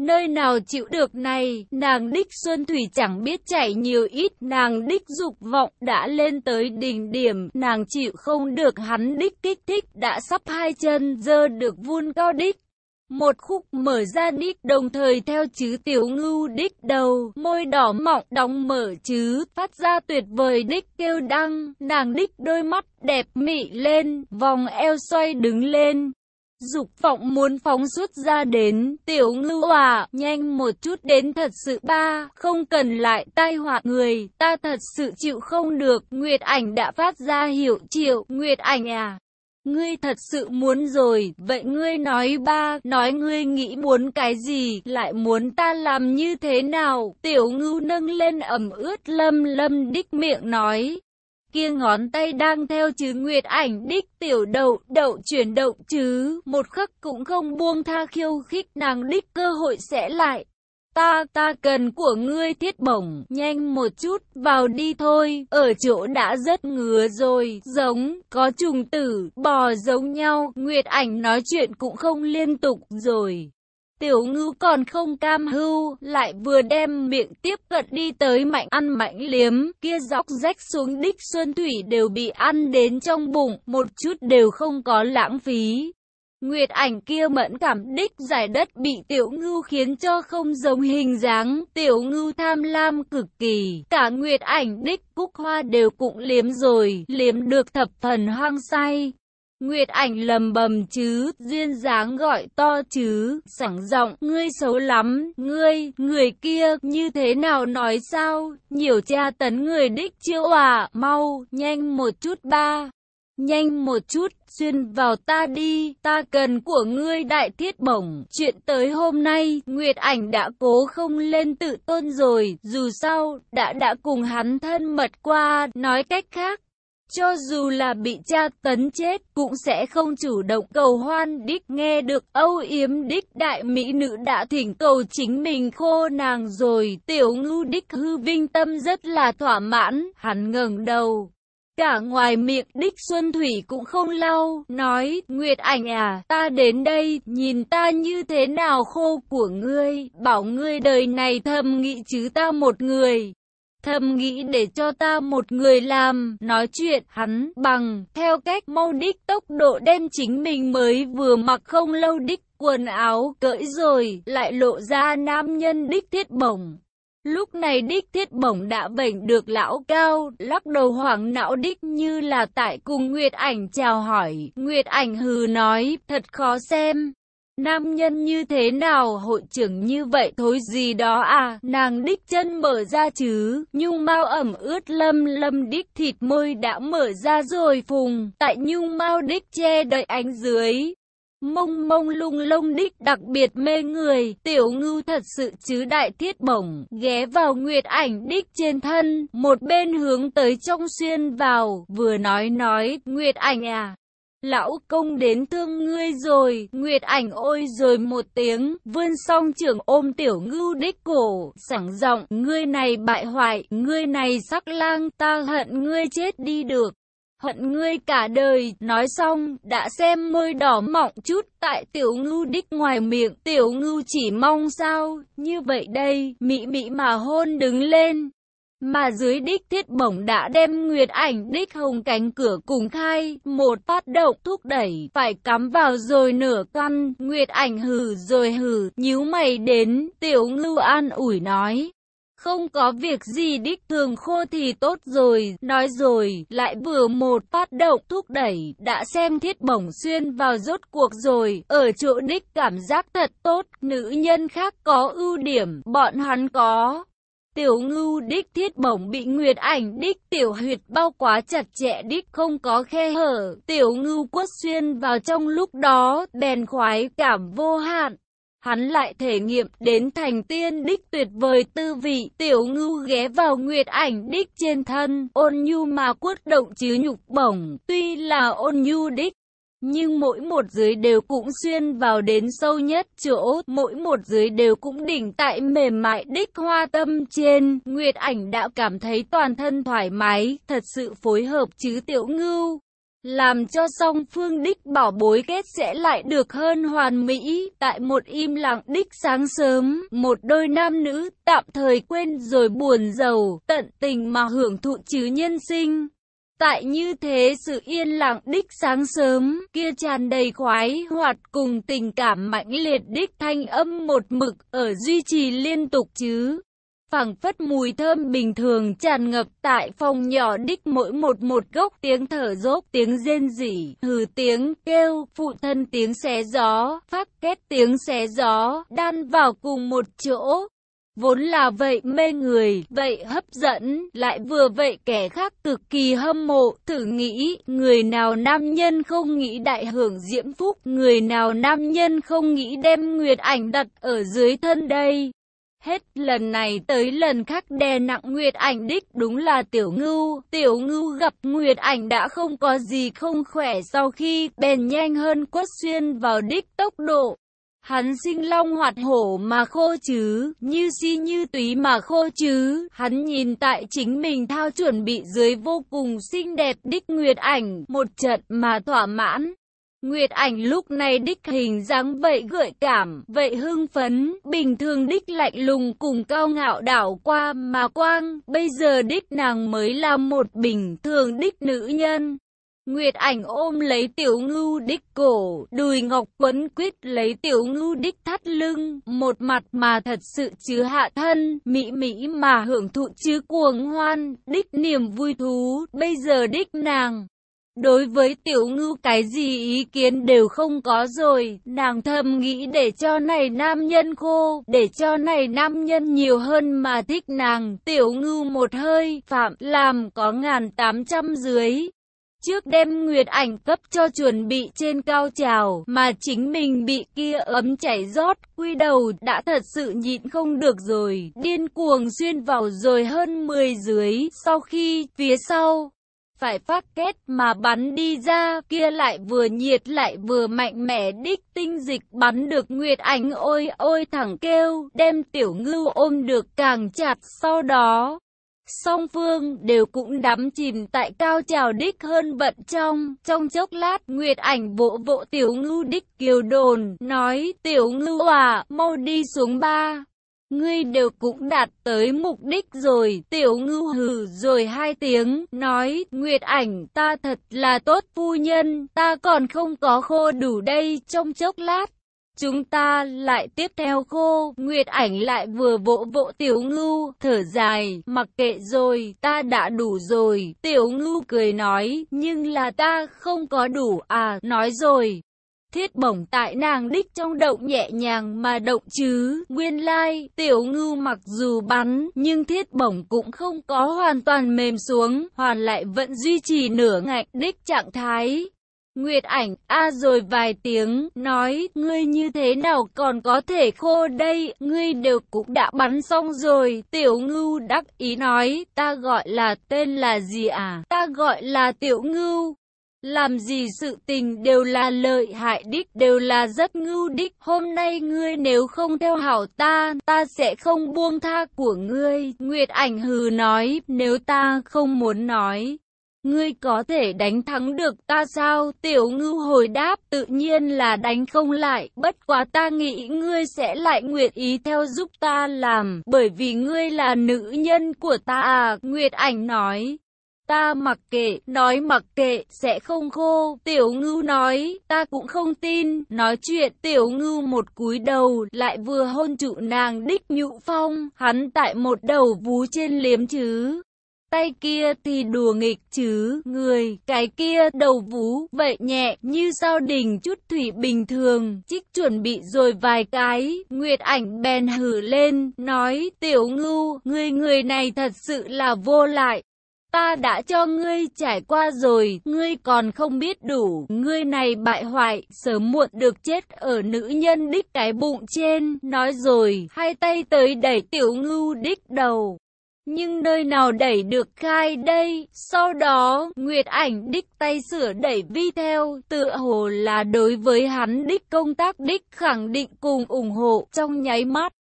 Nơi nào chịu được này, nàng đích Xuân Thủy chẳng biết chảy nhiều ít, nàng đích dục vọng đã lên tới đỉnh điểm, nàng chịu không được hắn đích kích thích, đã sắp hai chân dơ được vun cao đích. Một khúc mở ra đích đồng thời theo chứ tiểu ngưu đích đầu, môi đỏ mọng đóng mở chứ, phát ra tuyệt vời đích kêu đăng, nàng đích đôi mắt đẹp mị lên, vòng eo xoay đứng lên. Dục vọng muốn phóng xuất ra đến, tiểu ngưu à, nhanh một chút đến thật sự ba, không cần lại tai họa người, ta thật sự chịu không được, Nguyệt ảnh đã phát ra hiệu triệu, Nguyệt ảnh à. Ngươi thật sự muốn rồi, vậy ngươi nói ba, nói ngươi nghĩ muốn cái gì, lại muốn ta làm như thế nào? Tiểu ngưu nâng lên ẩm ướt lâm lâm đích miệng nói. Kia ngón tay đang theo chứ nguyệt ảnh đích tiểu đậu, đậu chuyển động chứ, một khắc cũng không buông tha khiêu khích nàng đích cơ hội sẽ lại. Ta, ta cần của ngươi thiết bổng, nhanh một chút, vào đi thôi, ở chỗ đã rất ngứa rồi, giống, có trùng tử, bò giống nhau, Nguyệt ảnh nói chuyện cũng không liên tục rồi. Tiểu ngư còn không cam hưu, lại vừa đem miệng tiếp cận đi tới mạnh ăn mạnh liếm, kia dọc rách xuống đích xuân thủy đều bị ăn đến trong bụng, một chút đều không có lãng phí. Nguyệt ảnh kia mẫn cảm đích giải đất bị tiểu ngưu khiến cho không giống hình dáng, tiểu ngưu tham lam cực kỳ, cả nguyệt ảnh đích cúc hoa đều cũng liếm rồi, liếm được thập phần hoang say. Nguyệt ảnh lầm bầm chứ, duyên dáng gọi to chứ, sảng giọng, ngươi xấu lắm, ngươi, người kia, như thế nào nói sao, nhiều cha tấn người đích chiêu à, mau, nhanh một chút ba. Nhanh một chút, xuyên vào ta đi, ta cần của ngươi đại thiết bổng. Chuyện tới hôm nay, Nguyệt ảnh đã cố không lên tự tôn rồi, dù sao, đã đã cùng hắn thân mật qua, nói cách khác. Cho dù là bị cha tấn chết, cũng sẽ không chủ động cầu hoan đích nghe được âu yếm đích đại mỹ nữ đã thỉnh cầu chính mình khô nàng rồi. Tiểu ngưu đích hư vinh tâm rất là thỏa mãn, hắn ngẩng đầu. Cả ngoài miệng đích Xuân Thủy cũng không lau, nói, Nguyệt ảnh à, ta đến đây, nhìn ta như thế nào khô của ngươi, bảo ngươi đời này thầm nghĩ chứ ta một người. Thầm nghĩ để cho ta một người làm, nói chuyện, hắn, bằng, theo cách mau đích tốc độ đem chính mình mới vừa mặc không lâu đích quần áo, cởi rồi, lại lộ ra nam nhân đích thiết bổng. Lúc này đích thiết bổng đã bệnh được lão cao, lắc đầu hoảng não đích như là tại cùng Nguyệt ảnh chào hỏi. Nguyệt ảnh hừ nói, thật khó xem. Nam nhân như thế nào hội trưởng như vậy thối gì đó à, nàng đích chân mở ra chứ, nhung mau ẩm ướt lâm lâm đích thịt môi đã mở ra rồi phùng, tại nhung mau đích che đợi ánh dưới, Mông mông lung lông đích đặc biệt mê người, tiểu ngưu thật sự chứ đại thiết bổng, ghé vào nguyệt ảnh đích trên thân, một bên hướng tới trong xuyên vào, vừa nói nói, nguyệt ảnh à. Lão công đến thương ngươi rồi, Nguyệt ảnh ôi rồi một tiếng, vươn song trưởng ôm tiểu ngưu đích cổ, sảng giọng, ngươi này bại hoại, ngươi này sắc lang, ta hận ngươi chết đi được hận ngươi cả đời, nói xong, đã xem môi đỏ mọng chút, tại tiểu ngưu đích ngoài miệng, tiểu ngưu chỉ mong sao, như vậy đây, mị mị mà hôn đứng lên. Mà dưới đích thiết bổng đã đem nguyệt ảnh đích hồng cánh cửa cùng khai, một phát động thúc đẩy, phải cắm vào rồi nửa căn, nguyệt ảnh hừ rồi hừ, nhíu mày đến, tiểu ngưu an ủi nói. Không có việc gì đích thường khô thì tốt rồi, nói rồi, lại vừa một phát động thúc đẩy, đã xem thiết bổng xuyên vào rốt cuộc rồi, ở chỗ đích cảm giác thật tốt, nữ nhân khác có ưu điểm, bọn hắn có. Tiểu ngưu đích thiết bổng bị nguyệt ảnh đích tiểu huyệt bao quá chặt chẽ đích không có khe hở, tiểu ngưu quất xuyên vào trong lúc đó, bèn khoái cảm vô hạn. Hắn lại thể nghiệm đến thành tiên đích tuyệt vời tư vị, tiểu ngưu ghé vào nguyệt ảnh đích trên thân, ôn nhu mà quất động chứ nhục bổng, tuy là ôn nhu đích. Nhưng mỗi một dưới đều cũng xuyên vào đến sâu nhất chỗ, mỗi một dưới đều cũng đỉnh tại mềm mại đích hoa tâm trên. Nguyệt ảnh đã cảm thấy toàn thân thoải mái, thật sự phối hợp chứ tiểu ngưu. Làm cho song phương đích bảo bối kết sẽ lại được hơn hoàn mỹ, tại một im lặng đích sáng sớm, một đôi nam nữ tạm thời quên rồi buồn giàu, tận tình mà hưởng thụ chứ nhân sinh. Tại như thế sự yên lặng đích sáng sớm, kia tràn đầy khoái hoạt cùng tình cảm mãnh liệt đích thanh âm một mực ở duy trì liên tục chứ phảng phất mùi thơm bình thường tràn ngập tại phòng nhỏ đích mỗi một một gốc tiếng thở dốc tiếng rên rỉ hừ tiếng kêu phụ thân tiếng xé gió phát kết tiếng xé gió đan vào cùng một chỗ. Vốn là vậy mê người, vậy hấp dẫn, lại vừa vậy kẻ khác cực kỳ hâm mộ, thử nghĩ, người nào nam nhân không nghĩ đại hưởng diễm phúc, người nào nam nhân không nghĩ đem nguyệt ảnh đặt ở dưới thân đây. Hết lần này tới lần khác đè nặng Nguyệt Ảnh đích đúng là Tiểu Ngưu. Tiểu Ngưu gặp Nguyệt Ảnh đã không có gì không khỏe sau khi bèn nhanh hơn quất xuyên vào đích tốc độ. Hắn sinh long hoạt hổ mà khô chứ, như si như túy mà khô chứ. Hắn nhìn tại chính mình thao chuẩn bị dưới vô cùng xinh đẹp đích Nguyệt Ảnh, một trận mà thỏa mãn. Nguyệt ảnh lúc này đích hình dáng vậy gợi cảm, vậy hưng phấn, bình thường đích lạnh lùng cùng cao ngạo đảo qua mà quang, bây giờ đích nàng mới là một bình thường đích nữ nhân. Nguyệt ảnh ôm lấy tiểu ngưu đích cổ, đùi ngọc quấn quyết lấy tiểu ngưu đích thắt lưng, một mặt mà thật sự chứ hạ thân, mỹ mỹ mà hưởng thụ chứ cuồng hoan, đích niềm vui thú, bây giờ đích nàng. Đối với tiểu ngưu cái gì ý kiến đều không có rồi, nàng thầm nghĩ để cho này nam nhân khô, để cho này nam nhân nhiều hơn mà thích nàng, tiểu ngưu một hơi, phạm làm có ngàn tám trăm dưới. Trước đêm nguyệt ảnh cấp cho chuẩn bị trên cao trào, mà chính mình bị kia ấm chảy rót, quy đầu đã thật sự nhịn không được rồi, điên cuồng xuyên vào rồi hơn 10 dưới, sau khi phía sau phải phát kết mà bắn đi ra, kia lại vừa nhiệt lại vừa mạnh mẽ đích tinh dịch bắn được Nguyệt Ánh ôi ôi thẳng kêu, đem tiểu ngưu ôm được càng chặt sau đó. Song phương đều cũng đắm chìm tại cao trào đích hơn bận trong, trong chốc lát Nguyệt ảnh vỗ vỗ tiểu ngưu đích kiều đồn, nói tiểu ngưu à, mau đi xuống ba. Ngươi đều cũng đạt tới mục đích rồi, tiểu ngưu hừ rồi hai tiếng, nói, Nguyệt ảnh, ta thật là tốt phu nhân, ta còn không có khô đủ đây, trong chốc lát. Chúng ta lại tiếp theo khô, Nguyệt ảnh lại vừa vỗ vỗ tiểu ngưu, thở dài, mặc kệ rồi, ta đã đủ rồi, tiểu ngưu cười nói, nhưng là ta không có đủ à, nói rồi, Thiết bổng tại nàng đích trong động nhẹ nhàng mà động chứ, nguyên lai, tiểu ngưu mặc dù bắn, nhưng thiết bổng cũng không có hoàn toàn mềm xuống, hoàn lại vẫn duy trì nửa ngạch đích trạng thái. Nguyệt ảnh, a rồi vài tiếng, nói, ngươi như thế nào còn có thể khô đây, ngươi đều cũng đã bắn xong rồi, tiểu ngưu đắc ý nói, ta gọi là tên là gì à, ta gọi là tiểu ngưu, làm gì sự tình đều là lợi hại đích, đều là rất ngưu đích. Hôm nay ngươi nếu không theo hảo ta, ta sẽ không buông tha của ngươi. Nguyệt ảnh hừ nói, nếu ta không muốn nói. Ngươi có thể đánh thắng được ta sao? Tiểu ngưu hồi đáp, tự nhiên là đánh không lại, bất quá ta nghĩ ngươi sẽ lại nguyện ý theo giúp ta làm, bởi vì ngươi là nữ nhân của ta à, Nguyệt ảnh nói. Ta mặc kệ, nói mặc kệ, sẽ không khô. Tiểu ngưu nói, ta cũng không tin. Nói chuyện, tiểu ngưu một cúi đầu, lại vừa hôn trụ nàng đích nhũ phong. Hắn tại một đầu vú trên liếm chứ. Tay kia thì đùa nghịch chứ, người, cái kia đầu vú, vậy nhẹ, như sao đình chút thủy bình thường, trích chuẩn bị rồi vài cái, Nguyệt ảnh bèn hử lên, nói, tiểu ngưu, người người này thật sự là vô lại, Ta đã cho ngươi trải qua rồi, ngươi còn không biết đủ, ngươi này bại hoại, sớm muộn được chết ở nữ nhân đích cái bụng trên, nói rồi, hai tay tới đẩy tiểu ngưu đích đầu. nhưng nơi nào đẩy được khai đây? Sau đó, Nguyệt ảnh đích tay sửa đẩy vi theo, tựa hồ là đối với hắn đích công tác đích khẳng định cùng ủng hộ trong nháy mắt.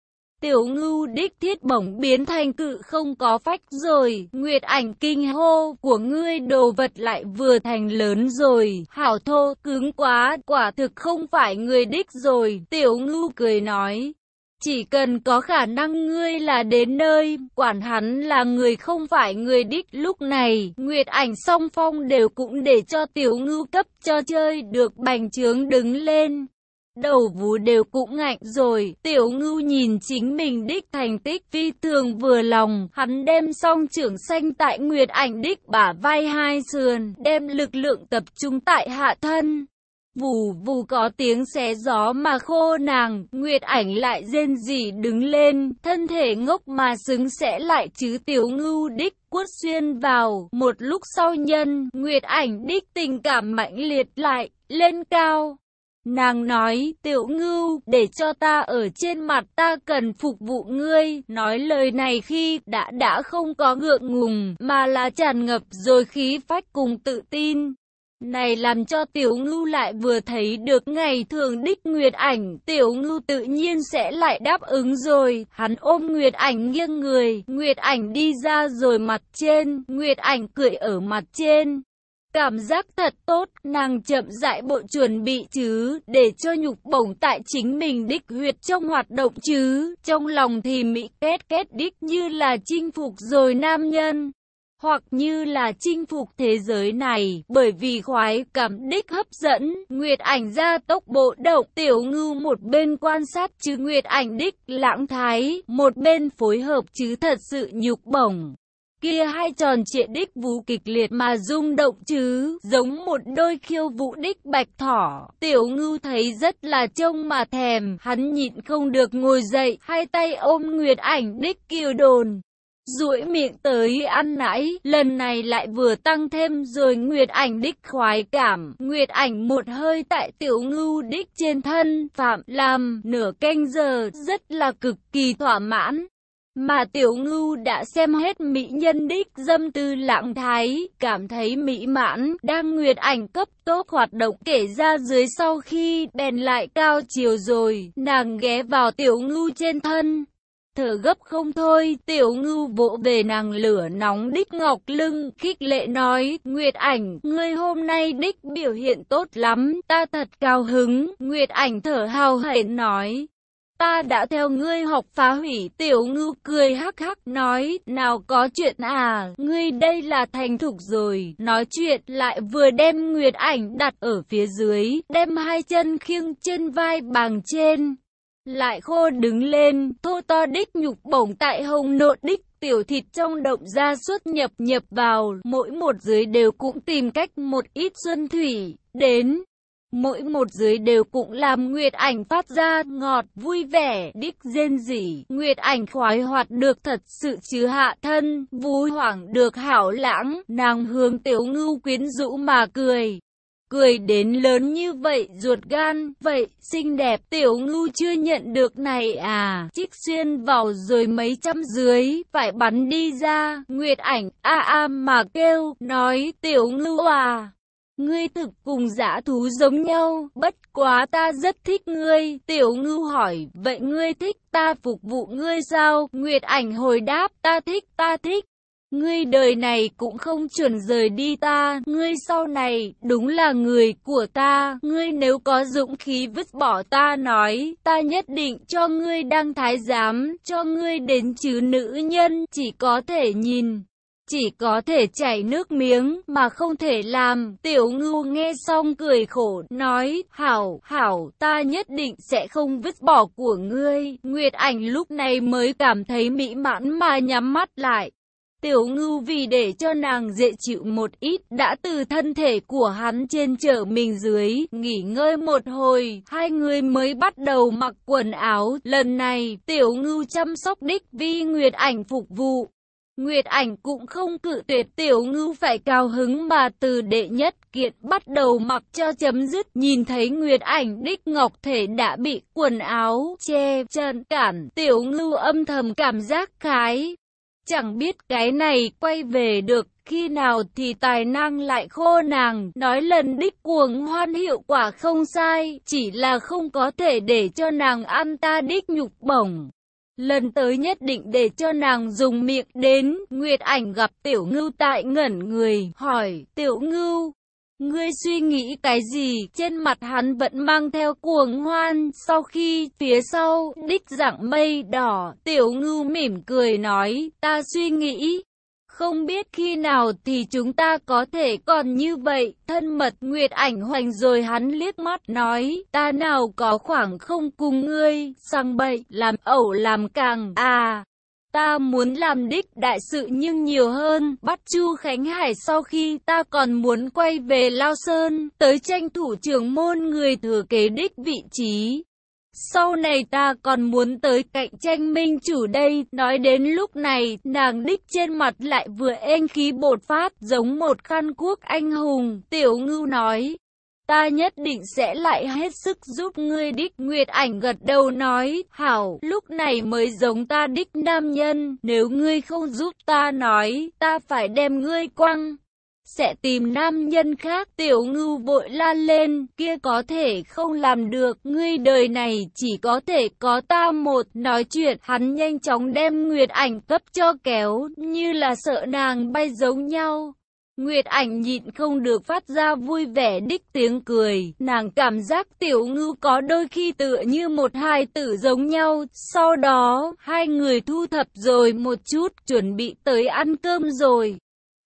Tiểu ngưu đích thiết bổng biến thành cự không có phách rồi, nguyệt ảnh kinh hô của ngươi đồ vật lại vừa thành lớn rồi, hảo thô, cứng quá, quả thực không phải người đích rồi, tiểu ngưu cười nói. Chỉ cần có khả năng ngươi là đến nơi, quản hắn là người không phải người đích lúc này, Nguyệt ảnh song phong đều cũng để cho tiểu ngưu cấp cho chơi được bành trướng đứng lên. Đầu vú đều cũng ngạnh rồi, tiểu ngưu nhìn chính mình đích thành tích phi thường vừa lòng, hắn đem song trưởng xanh tại Nguyệt ảnh đích bả vai hai sườn, đem lực lượng tập trung tại hạ thân. Vù vù có tiếng xé gió mà khô nàng, Nguyệt ảnh lại rên rỉ đứng lên, thân thể ngốc mà xứng sẽ lại chứ tiểu ngưu đích quất xuyên vào. Một lúc sau nhân, Nguyệt ảnh đích tình cảm mãnh liệt lại, lên cao. Nàng nói, tiểu ngưu, để cho ta ở trên mặt ta cần phục vụ ngươi. Nói lời này khi đã đã không có ngượng ngùng, mà là tràn ngập rồi khí phách cùng tự tin. Này làm cho tiểu ngưu lại vừa thấy được ngày thường đích nguyệt ảnh, tiểu ngưu tự nhiên sẽ lại đáp ứng rồi, hắn ôm nguyệt ảnh nghiêng người, nguyệt ảnh đi ra rồi mặt trên, nguyệt ảnh cười ở mặt trên. Cảm giác thật tốt, nàng chậm rãi bộ chuẩn bị chứ, để cho nhục bổng tại chính mình đích huyệt trong hoạt động chứ, trong lòng thì mỹ kết kết đích như là chinh phục rồi nam nhân hoặc như là chinh phục thế giới này, bởi vì khoái cảm đích hấp dẫn, Nguyệt ảnh ra tốc bộ động, tiểu ngư một bên quan sát chứ Nguyệt ảnh đích lãng thái, một bên phối hợp chứ thật sự nhục bổng. Kia hai tròn trịa đích vũ kịch liệt mà rung động chứ, giống một đôi khiêu vũ đích bạch thỏ. Tiểu ngưu thấy rất là trông mà thèm, hắn nhịn không được ngồi dậy, hai tay ôm Nguyệt ảnh đích kiều đồn duỗi miệng tới ăn nãy, lần này lại vừa tăng thêm rồi Nguyệt ảnh đích khoái cảm, Nguyệt ảnh một hơi tại tiểu ngưu đích trên thân, phạm làm nửa canh giờ, rất là cực kỳ thỏa mãn. Mà tiểu ngưu đã xem hết mỹ nhân đích dâm tư lãng thái, cảm thấy mỹ mãn, đang nguyệt ảnh cấp tốt hoạt động kể ra dưới sau khi bèn lại cao chiều rồi, nàng ghé vào tiểu ngưu trên thân, thở gấp không thôi, tiểu ngưu vỗ về nàng lửa nóng đích ngọc lưng, khích lệ nói, Nguyệt ảnh, ngươi hôm nay đích biểu hiện tốt lắm, ta thật cao hứng, Nguyệt ảnh thở hào hển nói. Ta đã theo ngươi học phá hủy tiểu ngưu cười hắc hắc nói, nào có chuyện à, ngươi đây là thành thục rồi, nói chuyện lại vừa đem nguyệt ảnh đặt ở phía dưới, đem hai chân khiêng trên vai bàng trên lại khô đứng lên, thô to đích nhục bổng tại hồng nộ đích tiểu thịt trong động ra xuất nhập nhập vào, mỗi một dưới đều cũng tìm cách một ít xuân thủy, đến. Mỗi một dưới đều cũng làm Nguyệt ảnh phát ra ngọt vui vẻ, đích rên rỉ, Nguyệt ảnh khoái hoạt được thật sự chứ hạ thân, vui hoảng được hảo lãng, nàng hướng tiểu ngưu quyến rũ mà cười. Cười đến lớn như vậy ruột gan, vậy xinh đẹp. Tiểu ngưu chưa nhận được này à, chích xuyên vào rồi mấy trăm dưới, phải bắn đi ra, nguyệt ảnh a a mà kêu, nói tiểu ngưu à. Ngươi thực cùng dã thú giống nhau, bất quá ta rất thích ngươi. Tiểu ngưu hỏi, vậy ngươi thích ta phục vụ ngươi sao? Nguyệt ảnh hồi đáp, ta thích, ta thích. Ngươi đời này cũng không chuẩn rời đi ta, ngươi sau này đúng là người của ta, ngươi nếu có dũng khí vứt bỏ ta nói, ta nhất định cho ngươi đăng thái giám, cho ngươi đến chứ nữ nhân, chỉ có thể nhìn. Chỉ có thể chảy nước miếng mà không thể làm Tiểu ngưu nghe xong cười khổ Nói hảo hảo ta nhất định sẽ không vứt bỏ của ngươi Nguyệt ảnh lúc này mới cảm thấy mỹ mãn mà nhắm mắt lại Tiểu ngưu vì để cho nàng dễ chịu một ít đã từ thân thể của hắn trên trở mình dưới, nghỉ ngơi một hồi, hai người mới bắt đầu mặc quần áo. Lần này, tiểu ngưu chăm sóc đích vi Nguyệt ảnh phục vụ. Nguyệt ảnh cũng không cự tuyệt tiểu ngưu phải cao hứng mà từ đệ nhất kiện bắt đầu mặc cho chấm dứt. Nhìn thấy Nguyệt ảnh đích ngọc thể đã bị quần áo che chân cản, tiểu ngưu âm thầm cảm giác khái. Chẳng biết cái này quay về được khi nào thì tài năng lại khô nàng, nói lần đích cuồng hoan hiệu quả không sai, chỉ là không có thể để cho nàng ăn ta đích nhục bổng. Lần tới nhất định để cho nàng dùng miệng đến, Nguyệt ảnh gặp tiểu ngưu tại ngẩn người, hỏi, tiểu ngưu, Ngươi suy nghĩ cái gì? Trên mặt hắn vẫn mang theo cuồng hoan. Sau khi phía sau, đích dạng mây đỏ, tiểu ngưu mỉm cười nói, ta suy nghĩ. Không biết khi nào thì chúng ta có thể còn như vậy, thân mật nguyệt ảnh hoành rồi hắn liếc mắt nói, ta nào có khoảng không cùng ngươi, sang bậy, làm ẩu làm càng, à. Ta muốn làm đích đại sự nhưng nhiều hơn, bắt Chu Khánh Hải sau khi ta còn muốn quay về Lao Sơn, tới tranh thủ trưởng môn người thừa kế đích vị trí. Sau này ta còn muốn tới cạnh tranh minh chủ đây, nói đến lúc này, nàng đích trên mặt lại vừa ên khí bột phát giống một khăn quốc anh hùng, tiểu ngưu nói. Ta nhất định sẽ lại hết sức giúp ngươi đích Nguyệt ảnh gật đầu nói, hảo, lúc này mới giống ta đích nam nhân, nếu ngươi không giúp ta nói, ta phải đem ngươi quăng. Sẽ tìm nam nhân khác tiểu ngưu vội la lên, kia có thể không làm được, ngươi đời này chỉ có thể có ta một, nói chuyện, hắn nhanh chóng đem Nguyệt ảnh cấp cho kéo, như là sợ nàng bay giống nhau. Nguyệt ảnh nhịn không được phát ra vui vẻ đích tiếng cười, nàng cảm giác tiểu ngư có đôi khi tựa như một hai tử giống nhau, sau đó, hai người thu thập rồi một chút, chuẩn bị tới ăn cơm rồi.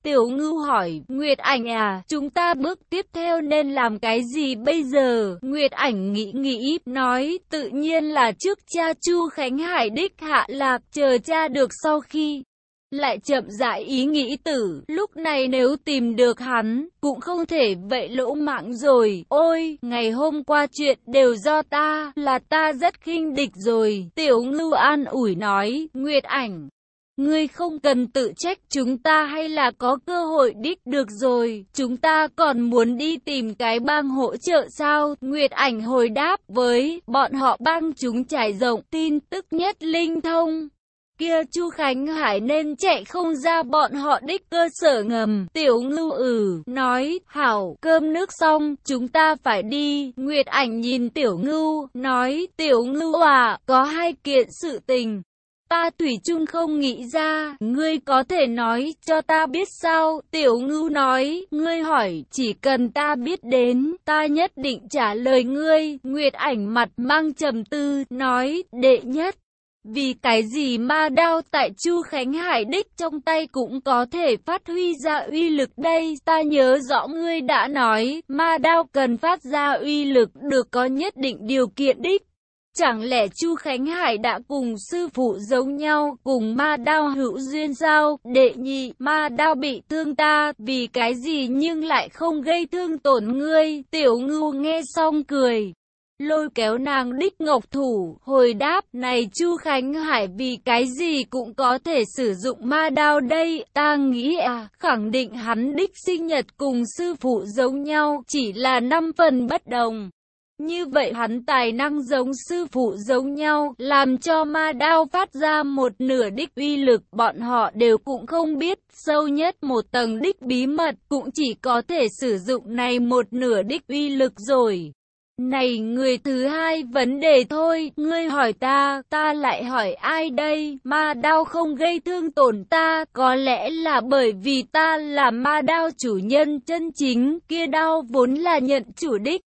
Tiểu ngư hỏi, Nguyệt ảnh à, chúng ta bước tiếp theo nên làm cái gì bây giờ? Nguyệt ảnh nghĩ nghĩ, nói, tự nhiên là trước cha Chu Khánh Hải đích hạ lạc, chờ cha được sau khi lại chậm rãi ý nghĩ tử, lúc này nếu tìm được hắn, cũng không thể vậy lỗ mạng rồi, ôi, ngày hôm qua chuyện đều do ta, là ta rất khinh địch rồi, tiểu ngưu an ủi nói, Nguyệt ảnh. Ngươi không cần tự trách chúng ta hay là có cơ hội đích được rồi, chúng ta còn muốn đi tìm cái bang hỗ trợ sao? Nguyệt ảnh hồi đáp với bọn họ bang chúng trải rộng tin tức nhất linh thông kia Chu Khánh Hải nên chạy không ra bọn họ đích cơ sở ngầm. Tiểu ngưu ử, ừ, nói, hảo, cơm nước xong, chúng ta phải đi. Nguyệt ảnh nhìn tiểu ngưu, nói, tiểu ngưu à, có hai kiện sự tình. Ta Thủy chung không nghĩ ra, ngươi có thể nói cho ta biết sao? Tiểu ngưu nói, ngươi hỏi, chỉ cần ta biết đến, ta nhất định trả lời ngươi. Nguyệt ảnh mặt mang trầm tư, nói, đệ nhất, vì cái gì ma đao tại Chu Khánh Hải đích trong tay cũng có thể phát huy ra uy lực đây. Ta nhớ rõ ngươi đã nói, ma đao cần phát ra uy lực được có nhất định điều kiện đích. Chẳng lẽ Chu Khánh Hải đã cùng sư phụ giống nhau, cùng ma đao hữu duyên sao? Đệ nhị, ma đao bị thương ta, vì cái gì nhưng lại không gây thương tổn ngươi? Tiểu ngưu nghe xong cười lôi kéo nàng đích ngọc thủ, hồi đáp, này Chu Khánh Hải vì cái gì cũng có thể sử dụng ma đao đây, ta nghĩ à, khẳng định hắn đích sinh nhật cùng sư phụ giống nhau, chỉ là năm phần bất đồng. Như vậy hắn tài năng giống sư phụ giống nhau, làm cho ma đao phát ra một nửa đích uy lực, bọn họ đều cũng không biết, sâu nhất một tầng đích bí mật, cũng chỉ có thể sử dụng này một nửa đích uy lực rồi. Này người thứ hai vấn đề thôi, ngươi hỏi ta, ta lại hỏi ai đây, ma đao không gây thương tổn ta, có lẽ là bởi vì ta là ma đao chủ nhân chân chính, kia đao vốn là nhận chủ đích.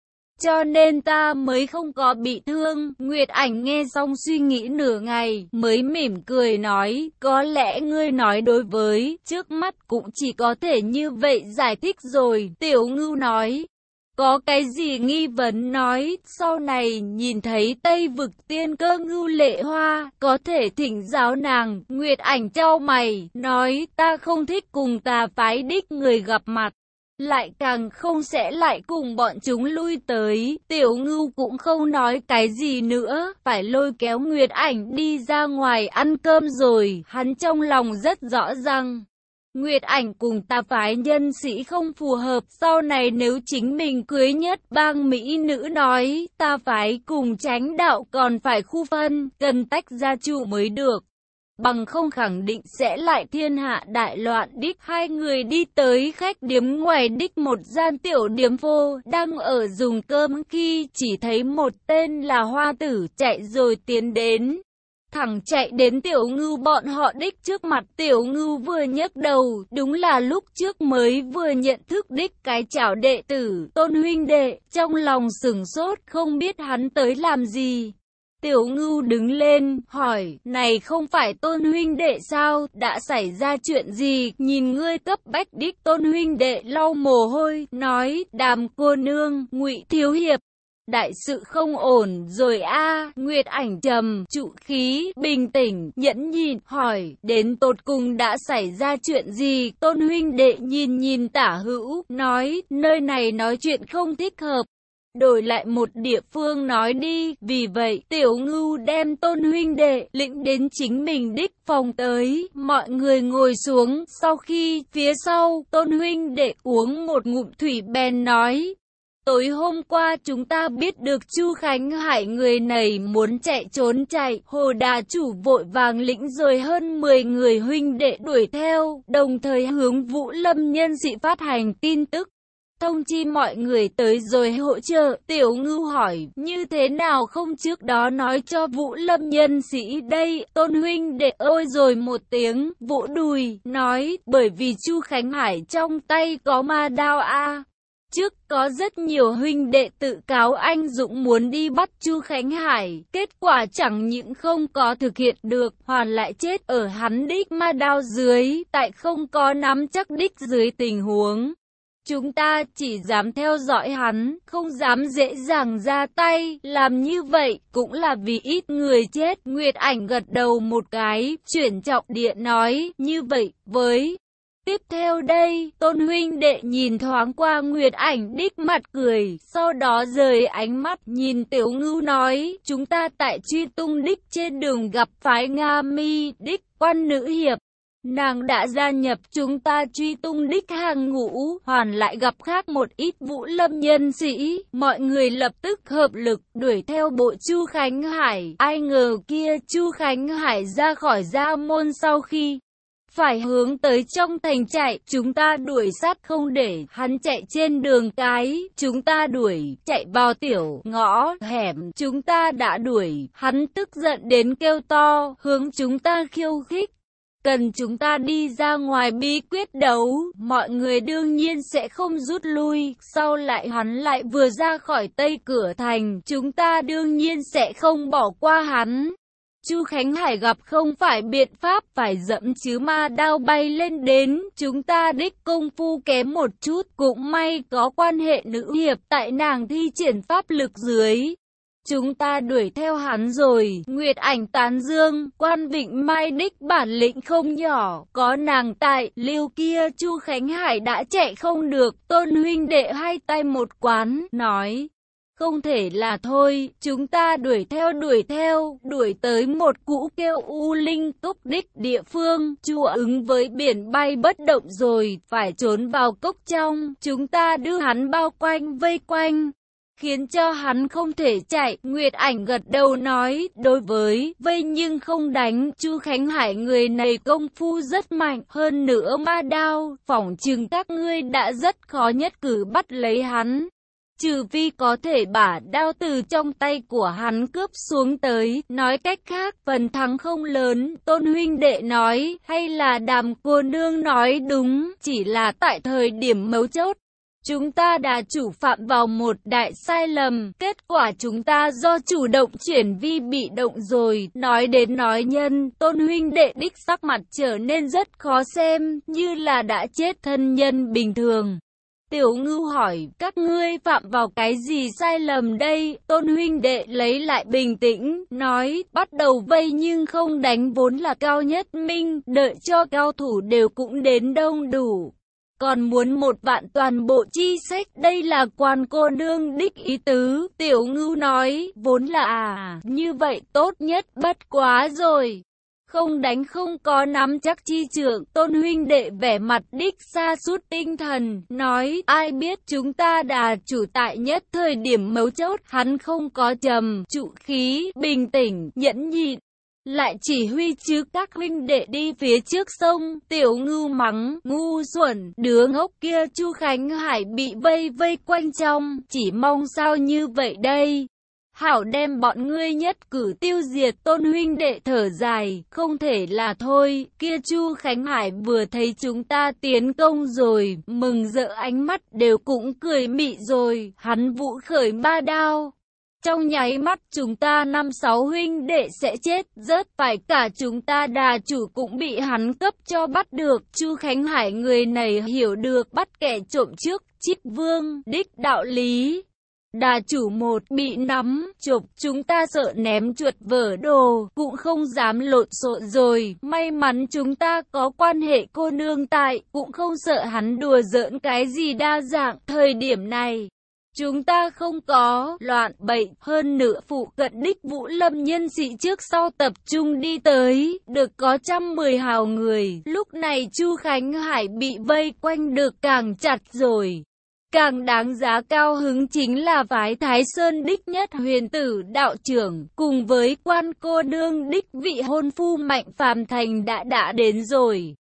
Cho nên ta mới không có bị thương, Nguyệt ảnh nghe xong suy nghĩ nửa ngày, mới mỉm cười nói, có lẽ ngươi nói đối với, trước mắt cũng chỉ có thể như vậy giải thích rồi, tiểu ngưu nói, có cái gì nghi vấn nói, sau này nhìn thấy Tây vực tiên cơ ngưu lệ hoa, có thể thỉnh giáo nàng, Nguyệt ảnh trao mày, nói ta không thích cùng tà phái đích người gặp mặt. Lại càng không sẽ lại cùng bọn chúng lui tới, tiểu ngưu cũng không nói cái gì nữa, phải lôi kéo Nguyệt ảnh đi ra ngoài ăn cơm rồi, hắn trong lòng rất rõ ràng. Nguyệt ảnh cùng ta phái nhân sĩ không phù hợp, sau này nếu chính mình cưới nhất bang Mỹ nữ nói, ta phái cùng tránh đạo còn phải khu phân, cần tách ra trụ mới được bằng không khẳng định sẽ lại thiên hạ đại loạn đích. Hai người đi tới khách điếm ngoài đích một gian tiểu điếm vô, đang ở dùng cơm khi chỉ thấy một tên là hoa tử chạy rồi tiến đến. Thẳng chạy đến tiểu ngưu bọn họ đích trước mặt tiểu ngưu vừa nhấc đầu, đúng là lúc trước mới vừa nhận thức đích cái chảo đệ tử, tôn huynh đệ, trong lòng sừng sốt không biết hắn tới làm gì. Tiểu ngưu đứng lên, hỏi, này không phải tôn huynh đệ sao, đã xảy ra chuyện gì, nhìn ngươi cấp bách đích tôn huynh đệ lau mồ hôi, nói, đàm cô nương, ngụy thiếu hiệp. Đại sự không ổn rồi a Nguyệt ảnh trầm, trụ khí, bình tĩnh, nhẫn nhịn, hỏi, đến tột cùng đã xảy ra chuyện gì? Tôn huynh đệ nhìn nhìn tả hữu, nói, nơi này nói chuyện không thích hợp đổi lại một địa phương nói đi, vì vậy tiểu ngưu đem tôn huynh đệ lĩnh đến chính mình đích phòng tới, mọi người ngồi xuống, sau khi phía sau tôn huynh đệ uống một ngụm thủy bèn nói. Tối hôm qua chúng ta biết được Chu Khánh Hải người này muốn chạy trốn chạy, hồ đà chủ vội vàng lĩnh rồi hơn 10 người huynh đệ đuổi theo, đồng thời hướng Vũ Lâm nhân dị phát hành tin tức thông chi mọi người tới rồi hỗ trợ. Tiểu ngưu hỏi, như thế nào không trước đó nói cho Vũ Lâm nhân sĩ đây, tôn huynh đệ ôi rồi một tiếng, vũ đùi, nói, bởi vì Chu Khánh Hải trong tay có ma đao a Trước có rất nhiều huynh đệ tự cáo anh Dũng muốn đi bắt Chu Khánh Hải, kết quả chẳng những không có thực hiện được, hoàn lại chết ở hắn đích ma đao dưới, tại không có nắm chắc đích dưới tình huống. Chúng ta chỉ dám theo dõi hắn, không dám dễ dàng ra tay, làm như vậy cũng là vì ít người chết. Nguyệt ảnh gật đầu một cái, chuyển trọng địa nói, như vậy, với... Tiếp theo đây, Tôn Huynh đệ nhìn thoáng qua Nguyệt ảnh đích mặt cười, sau đó rời ánh mắt nhìn Tiểu Ngưu nói, chúng ta tại truy tung đích trên đường gặp phái Nga mi đích quan nữ hiệp. Nàng đã gia nhập chúng ta truy tung đích hàng ngũ, hoàn lại gặp khác một ít vũ lâm nhân sĩ. Mọi người lập tức hợp lực đuổi theo bộ Chu Khánh Hải. Ai ngờ kia Chu Khánh Hải ra khỏi gia môn sau khi phải hướng tới trong thành chạy, chúng ta đuổi sát không để hắn chạy trên đường cái, chúng ta đuổi, chạy vào tiểu ngõ, hẻm, chúng ta đã đuổi, hắn tức giận đến kêu to, hướng chúng ta khiêu khích. Cần chúng ta đi ra ngoài bí quyết đấu, mọi người đương nhiên sẽ không rút lui, sau lại hắn lại vừa ra khỏi tây cửa thành, chúng ta đương nhiên sẽ không bỏ qua hắn. Chu Khánh Hải gặp không phải biện pháp phải dẫm chứ ma đao bay lên đến, chúng ta đích công phu kém một chút, cũng may có quan hệ nữ hiệp tại nàng thi triển pháp lực dưới. Chúng ta đuổi theo hắn rồi, Nguyệt ảnh tán dương, quan vịnh mai đích bản lĩnh không nhỏ, có nàng tại, lưu kia Chu Khánh Hải đã chạy không được, tôn huynh đệ hai tay một quán, nói. Không thể là thôi, chúng ta đuổi theo đuổi theo, đuổi tới một cũ kêu u linh túc đích địa phương, chùa ứng với biển bay bất động rồi, phải trốn vào cốc trong, chúng ta đưa hắn bao quanh vây quanh, khiến cho hắn không thể chạy. Nguyệt ảnh gật đầu nói, đối với vây nhưng không đánh, Chu Khánh Hải người này công phu rất mạnh, hơn nữa ma đao, phỏng chừng các ngươi đã rất khó nhất cử bắt lấy hắn. Trừ phi có thể bả đao từ trong tay của hắn cướp xuống tới, nói cách khác, phần thắng không lớn, tôn huynh đệ nói, hay là đàm cô nương nói đúng, chỉ là tại thời điểm mấu chốt, Chúng ta đã chủ phạm vào một đại sai lầm, kết quả chúng ta do chủ động chuyển vi bị động rồi, nói đến nói nhân, tôn huynh đệ đích sắc mặt trở nên rất khó xem, như là đã chết thân nhân bình thường. Tiểu ngưu hỏi, các ngươi phạm vào cái gì sai lầm đây? Tôn huynh đệ lấy lại bình tĩnh, nói, bắt đầu vây nhưng không đánh vốn là cao nhất minh, đợi cho cao thủ đều cũng đến đông đủ còn muốn một vạn toàn bộ chi sách, đây là quan cô nương đích ý tứ, tiểu ngưu nói, vốn là à, như vậy tốt nhất bất quá rồi. Không đánh không có nắm chắc chi trưởng, tôn huynh đệ vẻ mặt đích xa suốt tinh thần, nói, ai biết chúng ta đà chủ tại nhất thời điểm mấu chốt, hắn không có trầm, trụ khí, bình tĩnh, nhẫn nhịn, lại chỉ huy chứ các huynh đệ đi phía trước sông, tiểu ngưu mắng, ngu xuẩn, đứa ngốc kia Chu Khánh Hải bị vây vây quanh trong, chỉ mong sao như vậy đây. Hảo đem bọn ngươi nhất cử tiêu diệt tôn huynh đệ thở dài, không thể là thôi, kia Chu Khánh Hải vừa thấy chúng ta tiến công rồi, mừng rỡ ánh mắt đều cũng cười mị rồi, hắn vũ khởi ba đao. Trong nháy mắt chúng ta năm sáu huynh đệ sẽ chết, rớt phải cả chúng ta đà chủ cũng bị hắn cấp cho bắt được. Chu Khánh Hải người này hiểu được bắt kẻ trộm trước, chích vương, đích đạo lý. Đà chủ một bị nắm, chụp, chúng ta sợ ném chuột vỡ đồ, cũng không dám lộn xộn rồi. May mắn chúng ta có quan hệ cô nương tại, cũng không sợ hắn đùa giỡn cái gì đa dạng. Thời điểm này, chúng ta không có loạn bậy hơn nữa phụ cận đích vũ lâm nhân sĩ trước sau tập trung đi tới, được có trăm mười hào người. Lúc này Chu Khánh Hải bị vây quanh được càng chặt rồi. Càng đáng giá cao hứng chính là phái Thái Sơn đích nhất huyền tử đạo trưởng, cùng với quan cô đương đích vị hôn phu mạnh phàm thành đã đã đến rồi.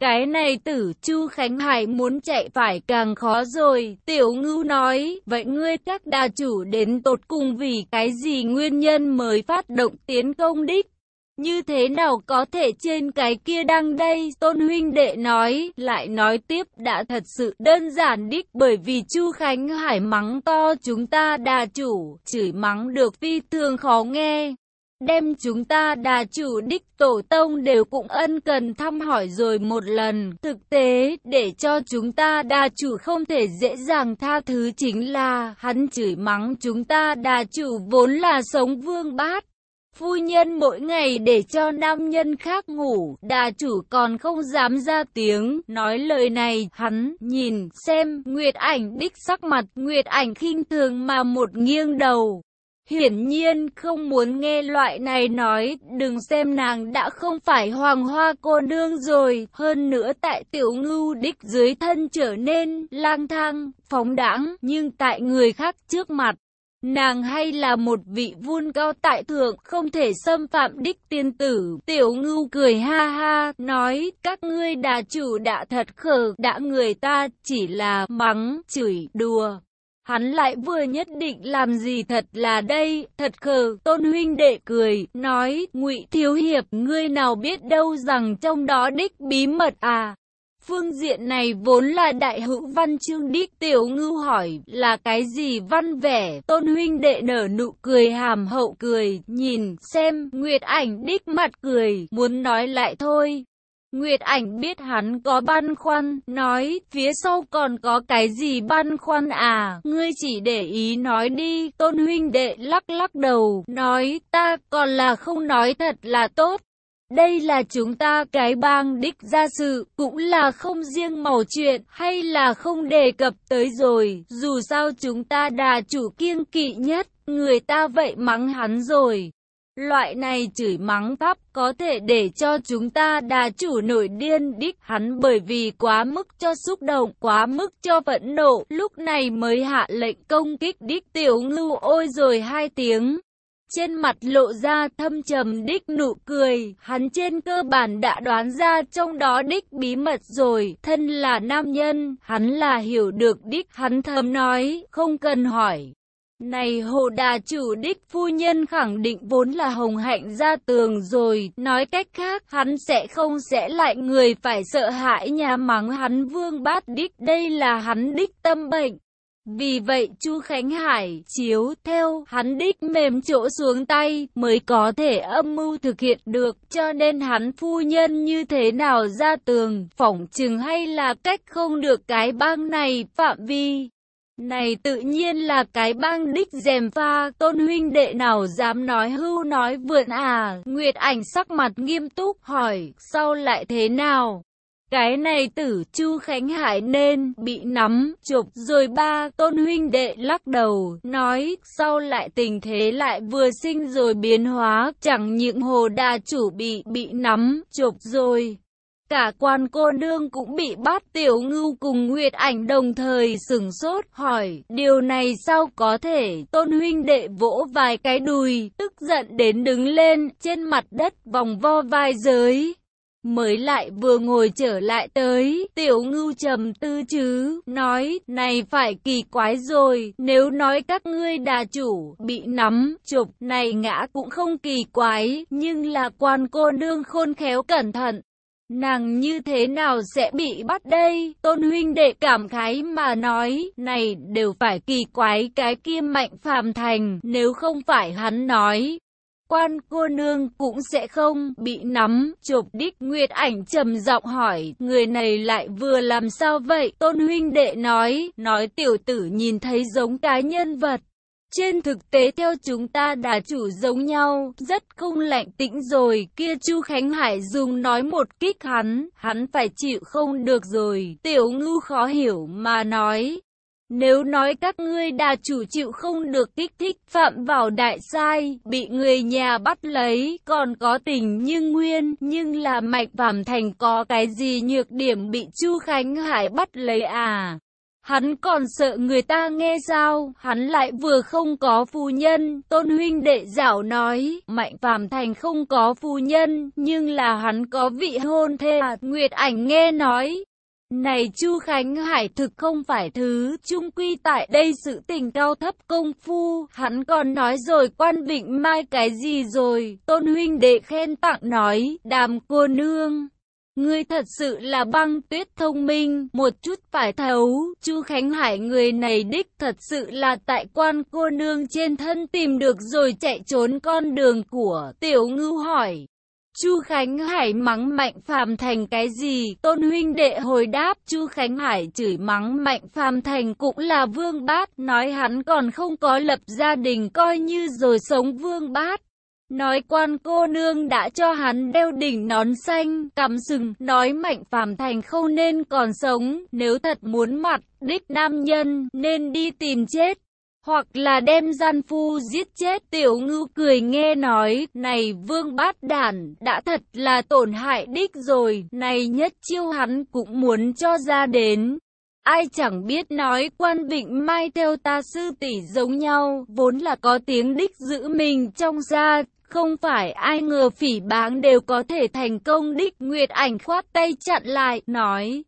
Cái này tử Chu Khánh Hải muốn chạy phải càng khó rồi, tiểu ngưu nói, vậy ngươi các đà chủ đến tột cùng vì cái gì nguyên nhân mới phát động tiến công đích? Như thế nào có thể trên cái kia đăng đây, Tôn huynh đệ nói, lại nói tiếp đã thật sự đơn giản đích bởi vì Chu Khánh Hải mắng to chúng ta đà chủ, chửi mắng được phi thường khó nghe. Đem chúng ta đà chủ đích tổ tông đều cũng ân cần thăm hỏi rồi một lần. Thực tế, để cho chúng ta đà chủ không thể dễ dàng tha thứ chính là hắn chửi mắng chúng ta đà chủ vốn là sống vương bát. Phu nhân mỗi ngày để cho nam nhân khác ngủ, đà chủ còn không dám ra tiếng, nói lời này, hắn, nhìn, xem, Nguyệt ảnh đích sắc mặt, Nguyệt ảnh khinh thường mà một nghiêng đầu. Hiển nhiên không muốn nghe loại này nói, đừng xem nàng đã không phải hoàng hoa cô nương rồi, hơn nữa tại tiểu ngưu đích dưới thân trở nên lang thang, phóng đãng, nhưng tại người khác trước mặt, Nàng hay là một vị vun cao tại thượng, không thể xâm phạm đích tiên tử. Tiểu ngưu cười ha ha, nói, các ngươi đà chủ đã thật khờ, đã người ta chỉ là mắng, chửi, đùa. Hắn lại vừa nhất định làm gì thật là đây, thật khờ, tôn huynh đệ cười, nói, ngụy thiếu hiệp, ngươi nào biết đâu rằng trong đó đích bí mật à. Phương diện này vốn là đại hữu văn chương đích tiểu ngưu hỏi là cái gì văn vẻ, tôn huynh đệ nở nụ cười hàm hậu cười, nhìn, xem, Nguyệt ảnh đích mặt cười, muốn nói lại thôi. Nguyệt ảnh biết hắn có băn khoăn, nói, phía sau còn có cái gì băn khoăn à, ngươi chỉ để ý nói đi, tôn huynh đệ lắc lắc đầu, nói, ta còn là không nói thật là tốt. Đây là chúng ta cái bang đích gia sự, cũng là không riêng màu chuyện, hay là không đề cập tới rồi, dù sao chúng ta đà chủ kiêng kỵ nhất, người ta vậy mắng hắn rồi. Loại này chửi mắng pháp có thể để cho chúng ta đà chủ nổi điên đích. Hắn bởi vì quá mức cho xúc động, quá mức cho vẫn nộ, lúc này mới hạ lệnh công kích đích. Tiểu ngưu ôi rồi hai tiếng. Trên mặt lộ ra thâm trầm đích nụ cười, hắn trên cơ bản đã đoán ra trong đó đích bí mật rồi, thân là nam nhân, hắn là hiểu được đích, hắn thầm nói, không cần hỏi. Này hồ đà chủ đích phu nhân khẳng định vốn là hồng hạnh ra tường rồi, nói cách khác hắn sẽ không sẽ lại người phải sợ hãi nhà mắng hắn vương bát đích, đây là hắn đích tâm bệnh. Vì vậy Chu Khánh Hải chiếu theo hắn đích mềm chỗ xuống tay mới có thể âm mưu thực hiện được cho nên hắn phu nhân như thế nào ra tường phỏng chừng hay là cách không được cái bang này phạm vi. Này tự nhiên là cái bang đích dèm pha, tôn huynh đệ nào dám nói hưu nói vượn à, Nguyệt ảnh sắc mặt nghiêm túc hỏi, sau lại thế nào? Cái này tử Chu Khánh Hải nên bị nắm, chụp rồi ba tôn huynh đệ lắc đầu, nói sau lại tình thế lại vừa sinh rồi biến hóa, chẳng những hồ đà chủ bị bị nắm, chụp rồi cả quan cô nương cũng bị bắt tiểu ngưu cùng Nguyệt ảnh đồng thời sừng sốt hỏi, điều này sao có thể, tôn huynh đệ vỗ vài cái đùi, tức giận đến đứng lên, trên mặt đất vòng vo vai giới. Mới lại vừa ngồi trở lại tới, tiểu ngưu trầm tư chứ, nói, này phải kỳ quái rồi, nếu nói các ngươi đà chủ, bị nắm, chụp, này ngã cũng không kỳ quái, nhưng là quan cô nương khôn khéo cẩn thận. Nàng như thế nào sẽ bị bắt đây? Tôn huynh đệ cảm khái mà nói, này đều phải kỳ quái cái kia mạnh phàm thành, nếu không phải hắn nói, quan cô nương cũng sẽ không bị nắm, chụp đích Nguyệt ảnh trầm giọng hỏi, người này lại vừa làm sao vậy? Tôn huynh đệ nói, nói tiểu tử nhìn thấy giống cái nhân vật. Trên thực tế theo chúng ta đã chủ giống nhau, rất không lạnh tĩnh rồi, kia Chu Khánh Hải dùng nói một kích hắn, hắn phải chịu không được rồi, tiểu ngư khó hiểu mà nói, nếu nói các ngươi đà chủ chịu không được kích thích phạm vào đại sai, bị người nhà bắt lấy, còn có tình như nguyên, nhưng là mạch phạm thành có cái gì nhược điểm bị Chu Khánh Hải bắt lấy à? Hắn còn sợ người ta nghe sao, hắn lại vừa không có phu nhân, tôn huynh đệ giảo nói, mạnh phàm thành không có phu nhân, nhưng là hắn có vị hôn thê à, Nguyệt ảnh nghe nói, này Chu Khánh Hải thực không phải thứ trung quy tại đây sự tình cao thấp công phu, hắn còn nói rồi quan vịnh mai cái gì rồi, tôn huynh đệ khen tặng nói, đàm cô nương. Ngươi thật sự là băng tuyết thông minh, một chút phải thấu, Chu Khánh Hải người này đích thật sự là tại quan cô nương trên thân tìm được rồi chạy trốn con đường của tiểu ngưu hỏi. Chu Khánh Hải mắng Mạnh Phàm Thành cái gì? Tôn huynh đệ hồi đáp, Chu Khánh Hải chửi mắng Mạnh Phàm Thành cũng là vương bát, nói hắn còn không có lập gia đình coi như rồi sống vương bát. Nói quan cô nương đã cho hắn đeo đỉnh nón xanh, cầm sừng, nói Mạnh Phàm Thành không nên còn sống, nếu thật muốn mặt, đích nam nhân, nên đi tìm chết hoặc là đem gian phu giết chết. Tiểu ngưu cười nghe nói, này vương bát đản, đã thật là tổn hại đích rồi, này nhất chiêu hắn cũng muốn cho ra đến. Ai chẳng biết nói quan vịnh mai theo ta sư tỷ giống nhau, vốn là có tiếng đích giữ mình trong gia, không phải ai ngờ phỉ báng đều có thể thành công đích Nguyệt ảnh khoát tay chặn lại, nói.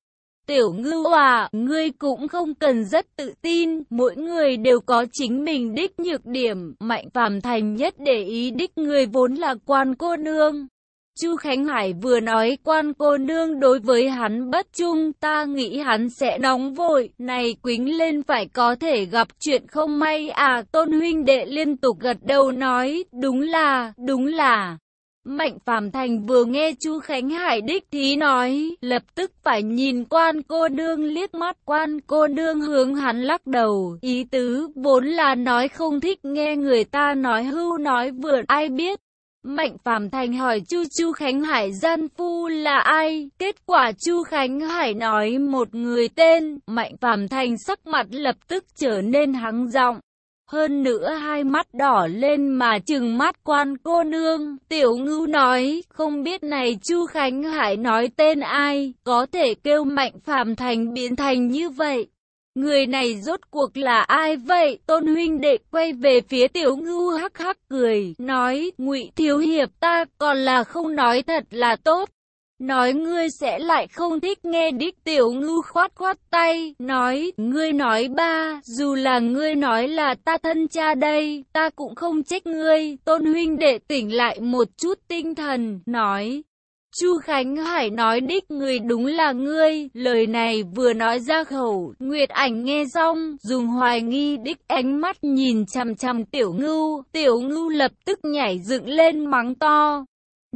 Tiểu ngư à, ngươi cũng không cần rất tự tin, mỗi người đều có chính mình đích nhược điểm, mạnh phàm thành nhất để ý đích người vốn là quan cô nương. Chu Khánh Hải vừa nói quan cô nương đối với hắn bất trung, ta nghĩ hắn sẽ nóng vội, này quính lên phải có thể gặp chuyện không may à, tôn huynh đệ liên tục gật đầu nói, đúng là, đúng là. Mạnh Phàm Thành vừa nghe Chu Khánh Hải đích thí nói, lập tức phải nhìn quan cô nương liếc mắt quan cô nương hướng hắn lắc đầu, ý tứ vốn là nói không thích nghe người ta nói hưu nói vượt ai biết. Mạnh Phàm Thành hỏi Chu Chu Khánh Hải gian phu là ai? Kết quả Chu Khánh Hải nói một người tên, Mạnh Phàm Thành sắc mặt lập tức trở nên hắng giọng. Hơn nữa hai mắt đỏ lên mà chừng mắt quan cô nương, tiểu ngưu nói, không biết này Chu Khánh Hải nói tên ai, có thể kêu mạnh phàm thành biến thành như vậy. Người này rốt cuộc là ai vậy? Tôn huynh đệ quay về phía tiểu ngưu hắc hắc cười, nói, ngụy thiếu hiệp ta còn là không nói thật là tốt. Nói ngươi sẽ lại không thích nghe đích tiểu ngưu khoát khoát tay, nói, ngươi nói ba, dù là ngươi nói là ta thân cha đây, ta cũng không trách ngươi, tôn huynh đệ tỉnh lại một chút tinh thần, nói. Chu Khánh Hải nói đích người đúng là ngươi, lời này vừa nói ra khẩu, Nguyệt ảnh nghe xong, dùng hoài nghi đích ánh mắt nhìn chằm chằm tiểu ngưu, tiểu ngưu lập tức nhảy dựng lên mắng to,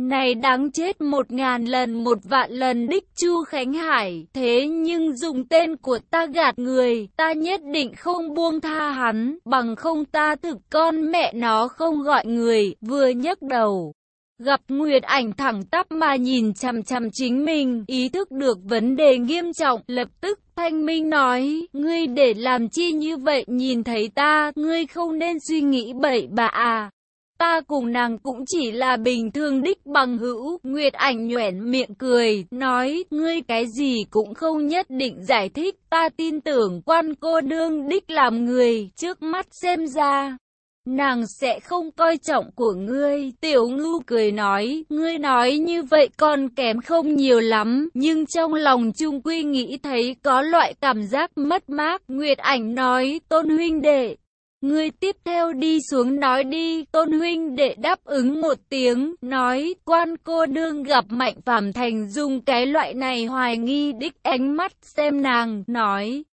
này đáng chết một ngàn lần một vạn lần đích Chu Khánh Hải, thế nhưng dùng tên của ta gạt người, ta nhất định không buông tha hắn, bằng không ta thực con mẹ nó không gọi người, vừa nhấc đầu. Gặp Nguyệt ảnh thẳng tắp mà nhìn chằm chằm chính mình, ý thức được vấn đề nghiêm trọng, lập tức thanh minh nói, ngươi để làm chi như vậy nhìn thấy ta, ngươi không nên suy nghĩ bậy bạ à. Ta cùng nàng cũng chỉ là bình thường đích bằng hữu. Nguyệt ảnh nhuẩn miệng cười, nói, ngươi cái gì cũng không nhất định giải thích. Ta tin tưởng quan cô đương đích làm người, trước mắt xem ra. Nàng sẽ không coi trọng của ngươi, tiểu ngưu cười nói, ngươi nói như vậy còn kém không nhiều lắm, nhưng trong lòng trung quy nghĩ thấy có loại cảm giác mất mát, Nguyệt ảnh nói, tôn huynh đệ, Ngươi tiếp theo đi xuống nói đi, tôn huynh đệ đáp ứng một tiếng, nói, quan cô đương gặp mạnh phàm thành dùng cái loại này hoài nghi đích ánh mắt xem nàng, nói.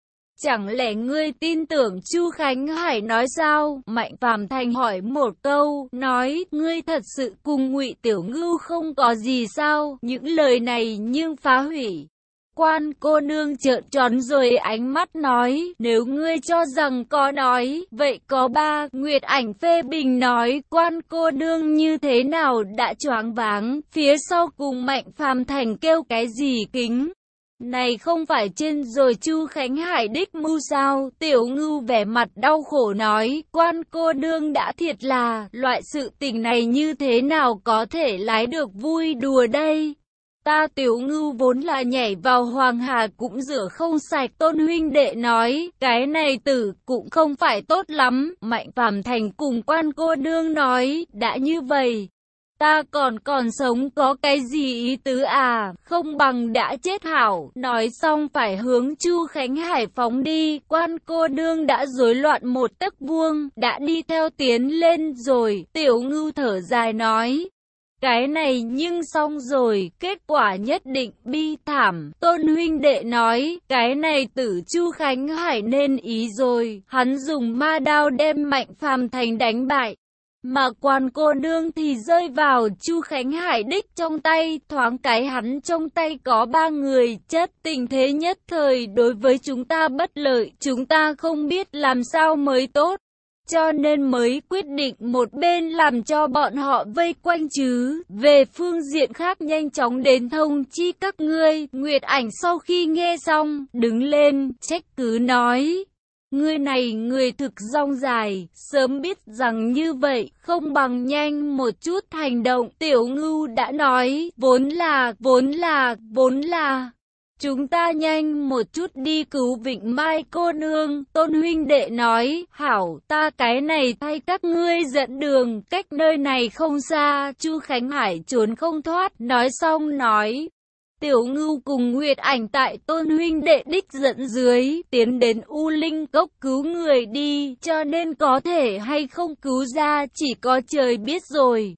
Chẳng lẽ ngươi tin tưởng Chu Khánh Hải nói sao? Mạnh Phàm Thành hỏi một câu, nói, ngươi thật sự cùng Ngụy Tiểu Ngưu không có gì sao? Những lời này nhưng phá hủy Quan cô nương trợn tròn rồi ánh mắt nói, nếu ngươi cho rằng có nói, vậy có ba, Nguyệt ảnh phê bình nói, quan cô nương như thế nào đã choáng váng, phía sau cùng mạnh phàm thành kêu cái gì kính. Này không phải trên rồi Chu Khánh Hải đích mưu sao, tiểu ngưu vẻ mặt đau khổ nói, quan cô đương đã thiệt là, loại sự tình này như thế nào có thể lái được vui đùa đây. Ta tiểu ngưu vốn là nhảy vào hoàng hà cũng rửa không sạch tôn huynh đệ nói, cái này tử cũng không phải tốt lắm, mạnh phàm thành cùng quan cô đương nói, đã như vậy. Ta còn còn sống có cái gì ý tứ à, không bằng đã chết hảo, nói xong phải hướng Chu Khánh Hải phóng đi, quan cô đương đã rối loạn một tấc vuông, đã đi theo tiến lên rồi, tiểu ngưu thở dài nói, cái này nhưng xong rồi, kết quả nhất định bi thảm. Tôn huynh đệ nói, cái này tử Chu Khánh Hải nên ý rồi. Hắn dùng ma đao đem mạnh phàm thành đánh bại. Mà quan cô nương thì rơi vào Chu Khánh Hải đích trong tay, thoáng cái hắn trong tay có ba người, chết tình thế nhất thời đối với chúng ta bất lợi, chúng ta không biết làm sao mới tốt cho nên mới quyết định một bên làm cho bọn họ vây quanh chứ. Về phương diện khác nhanh chóng đến thông chi các ngươi, Nguyệt ảnh sau khi nghe xong, đứng lên, trách cứ nói. Người này người thực rong dài, sớm biết rằng như vậy, không bằng nhanh một chút hành động. Tiểu ngưu đã nói, vốn là, vốn là, vốn là. Chúng ta nhanh một chút đi cứu Vịnh Mai cô nương, tôn huynh đệ nói, hảo, ta cái này thay các ngươi dẫn đường, cách nơi này không xa, Chu Khánh Hải trốn không thoát, nói xong nói. Tiểu ngưu cùng Nguyệt ảnh tại tôn huynh đệ đích dẫn dưới, tiến đến U Linh cốc cứu người đi, cho nên có thể hay không cứu ra chỉ có trời biết rồi.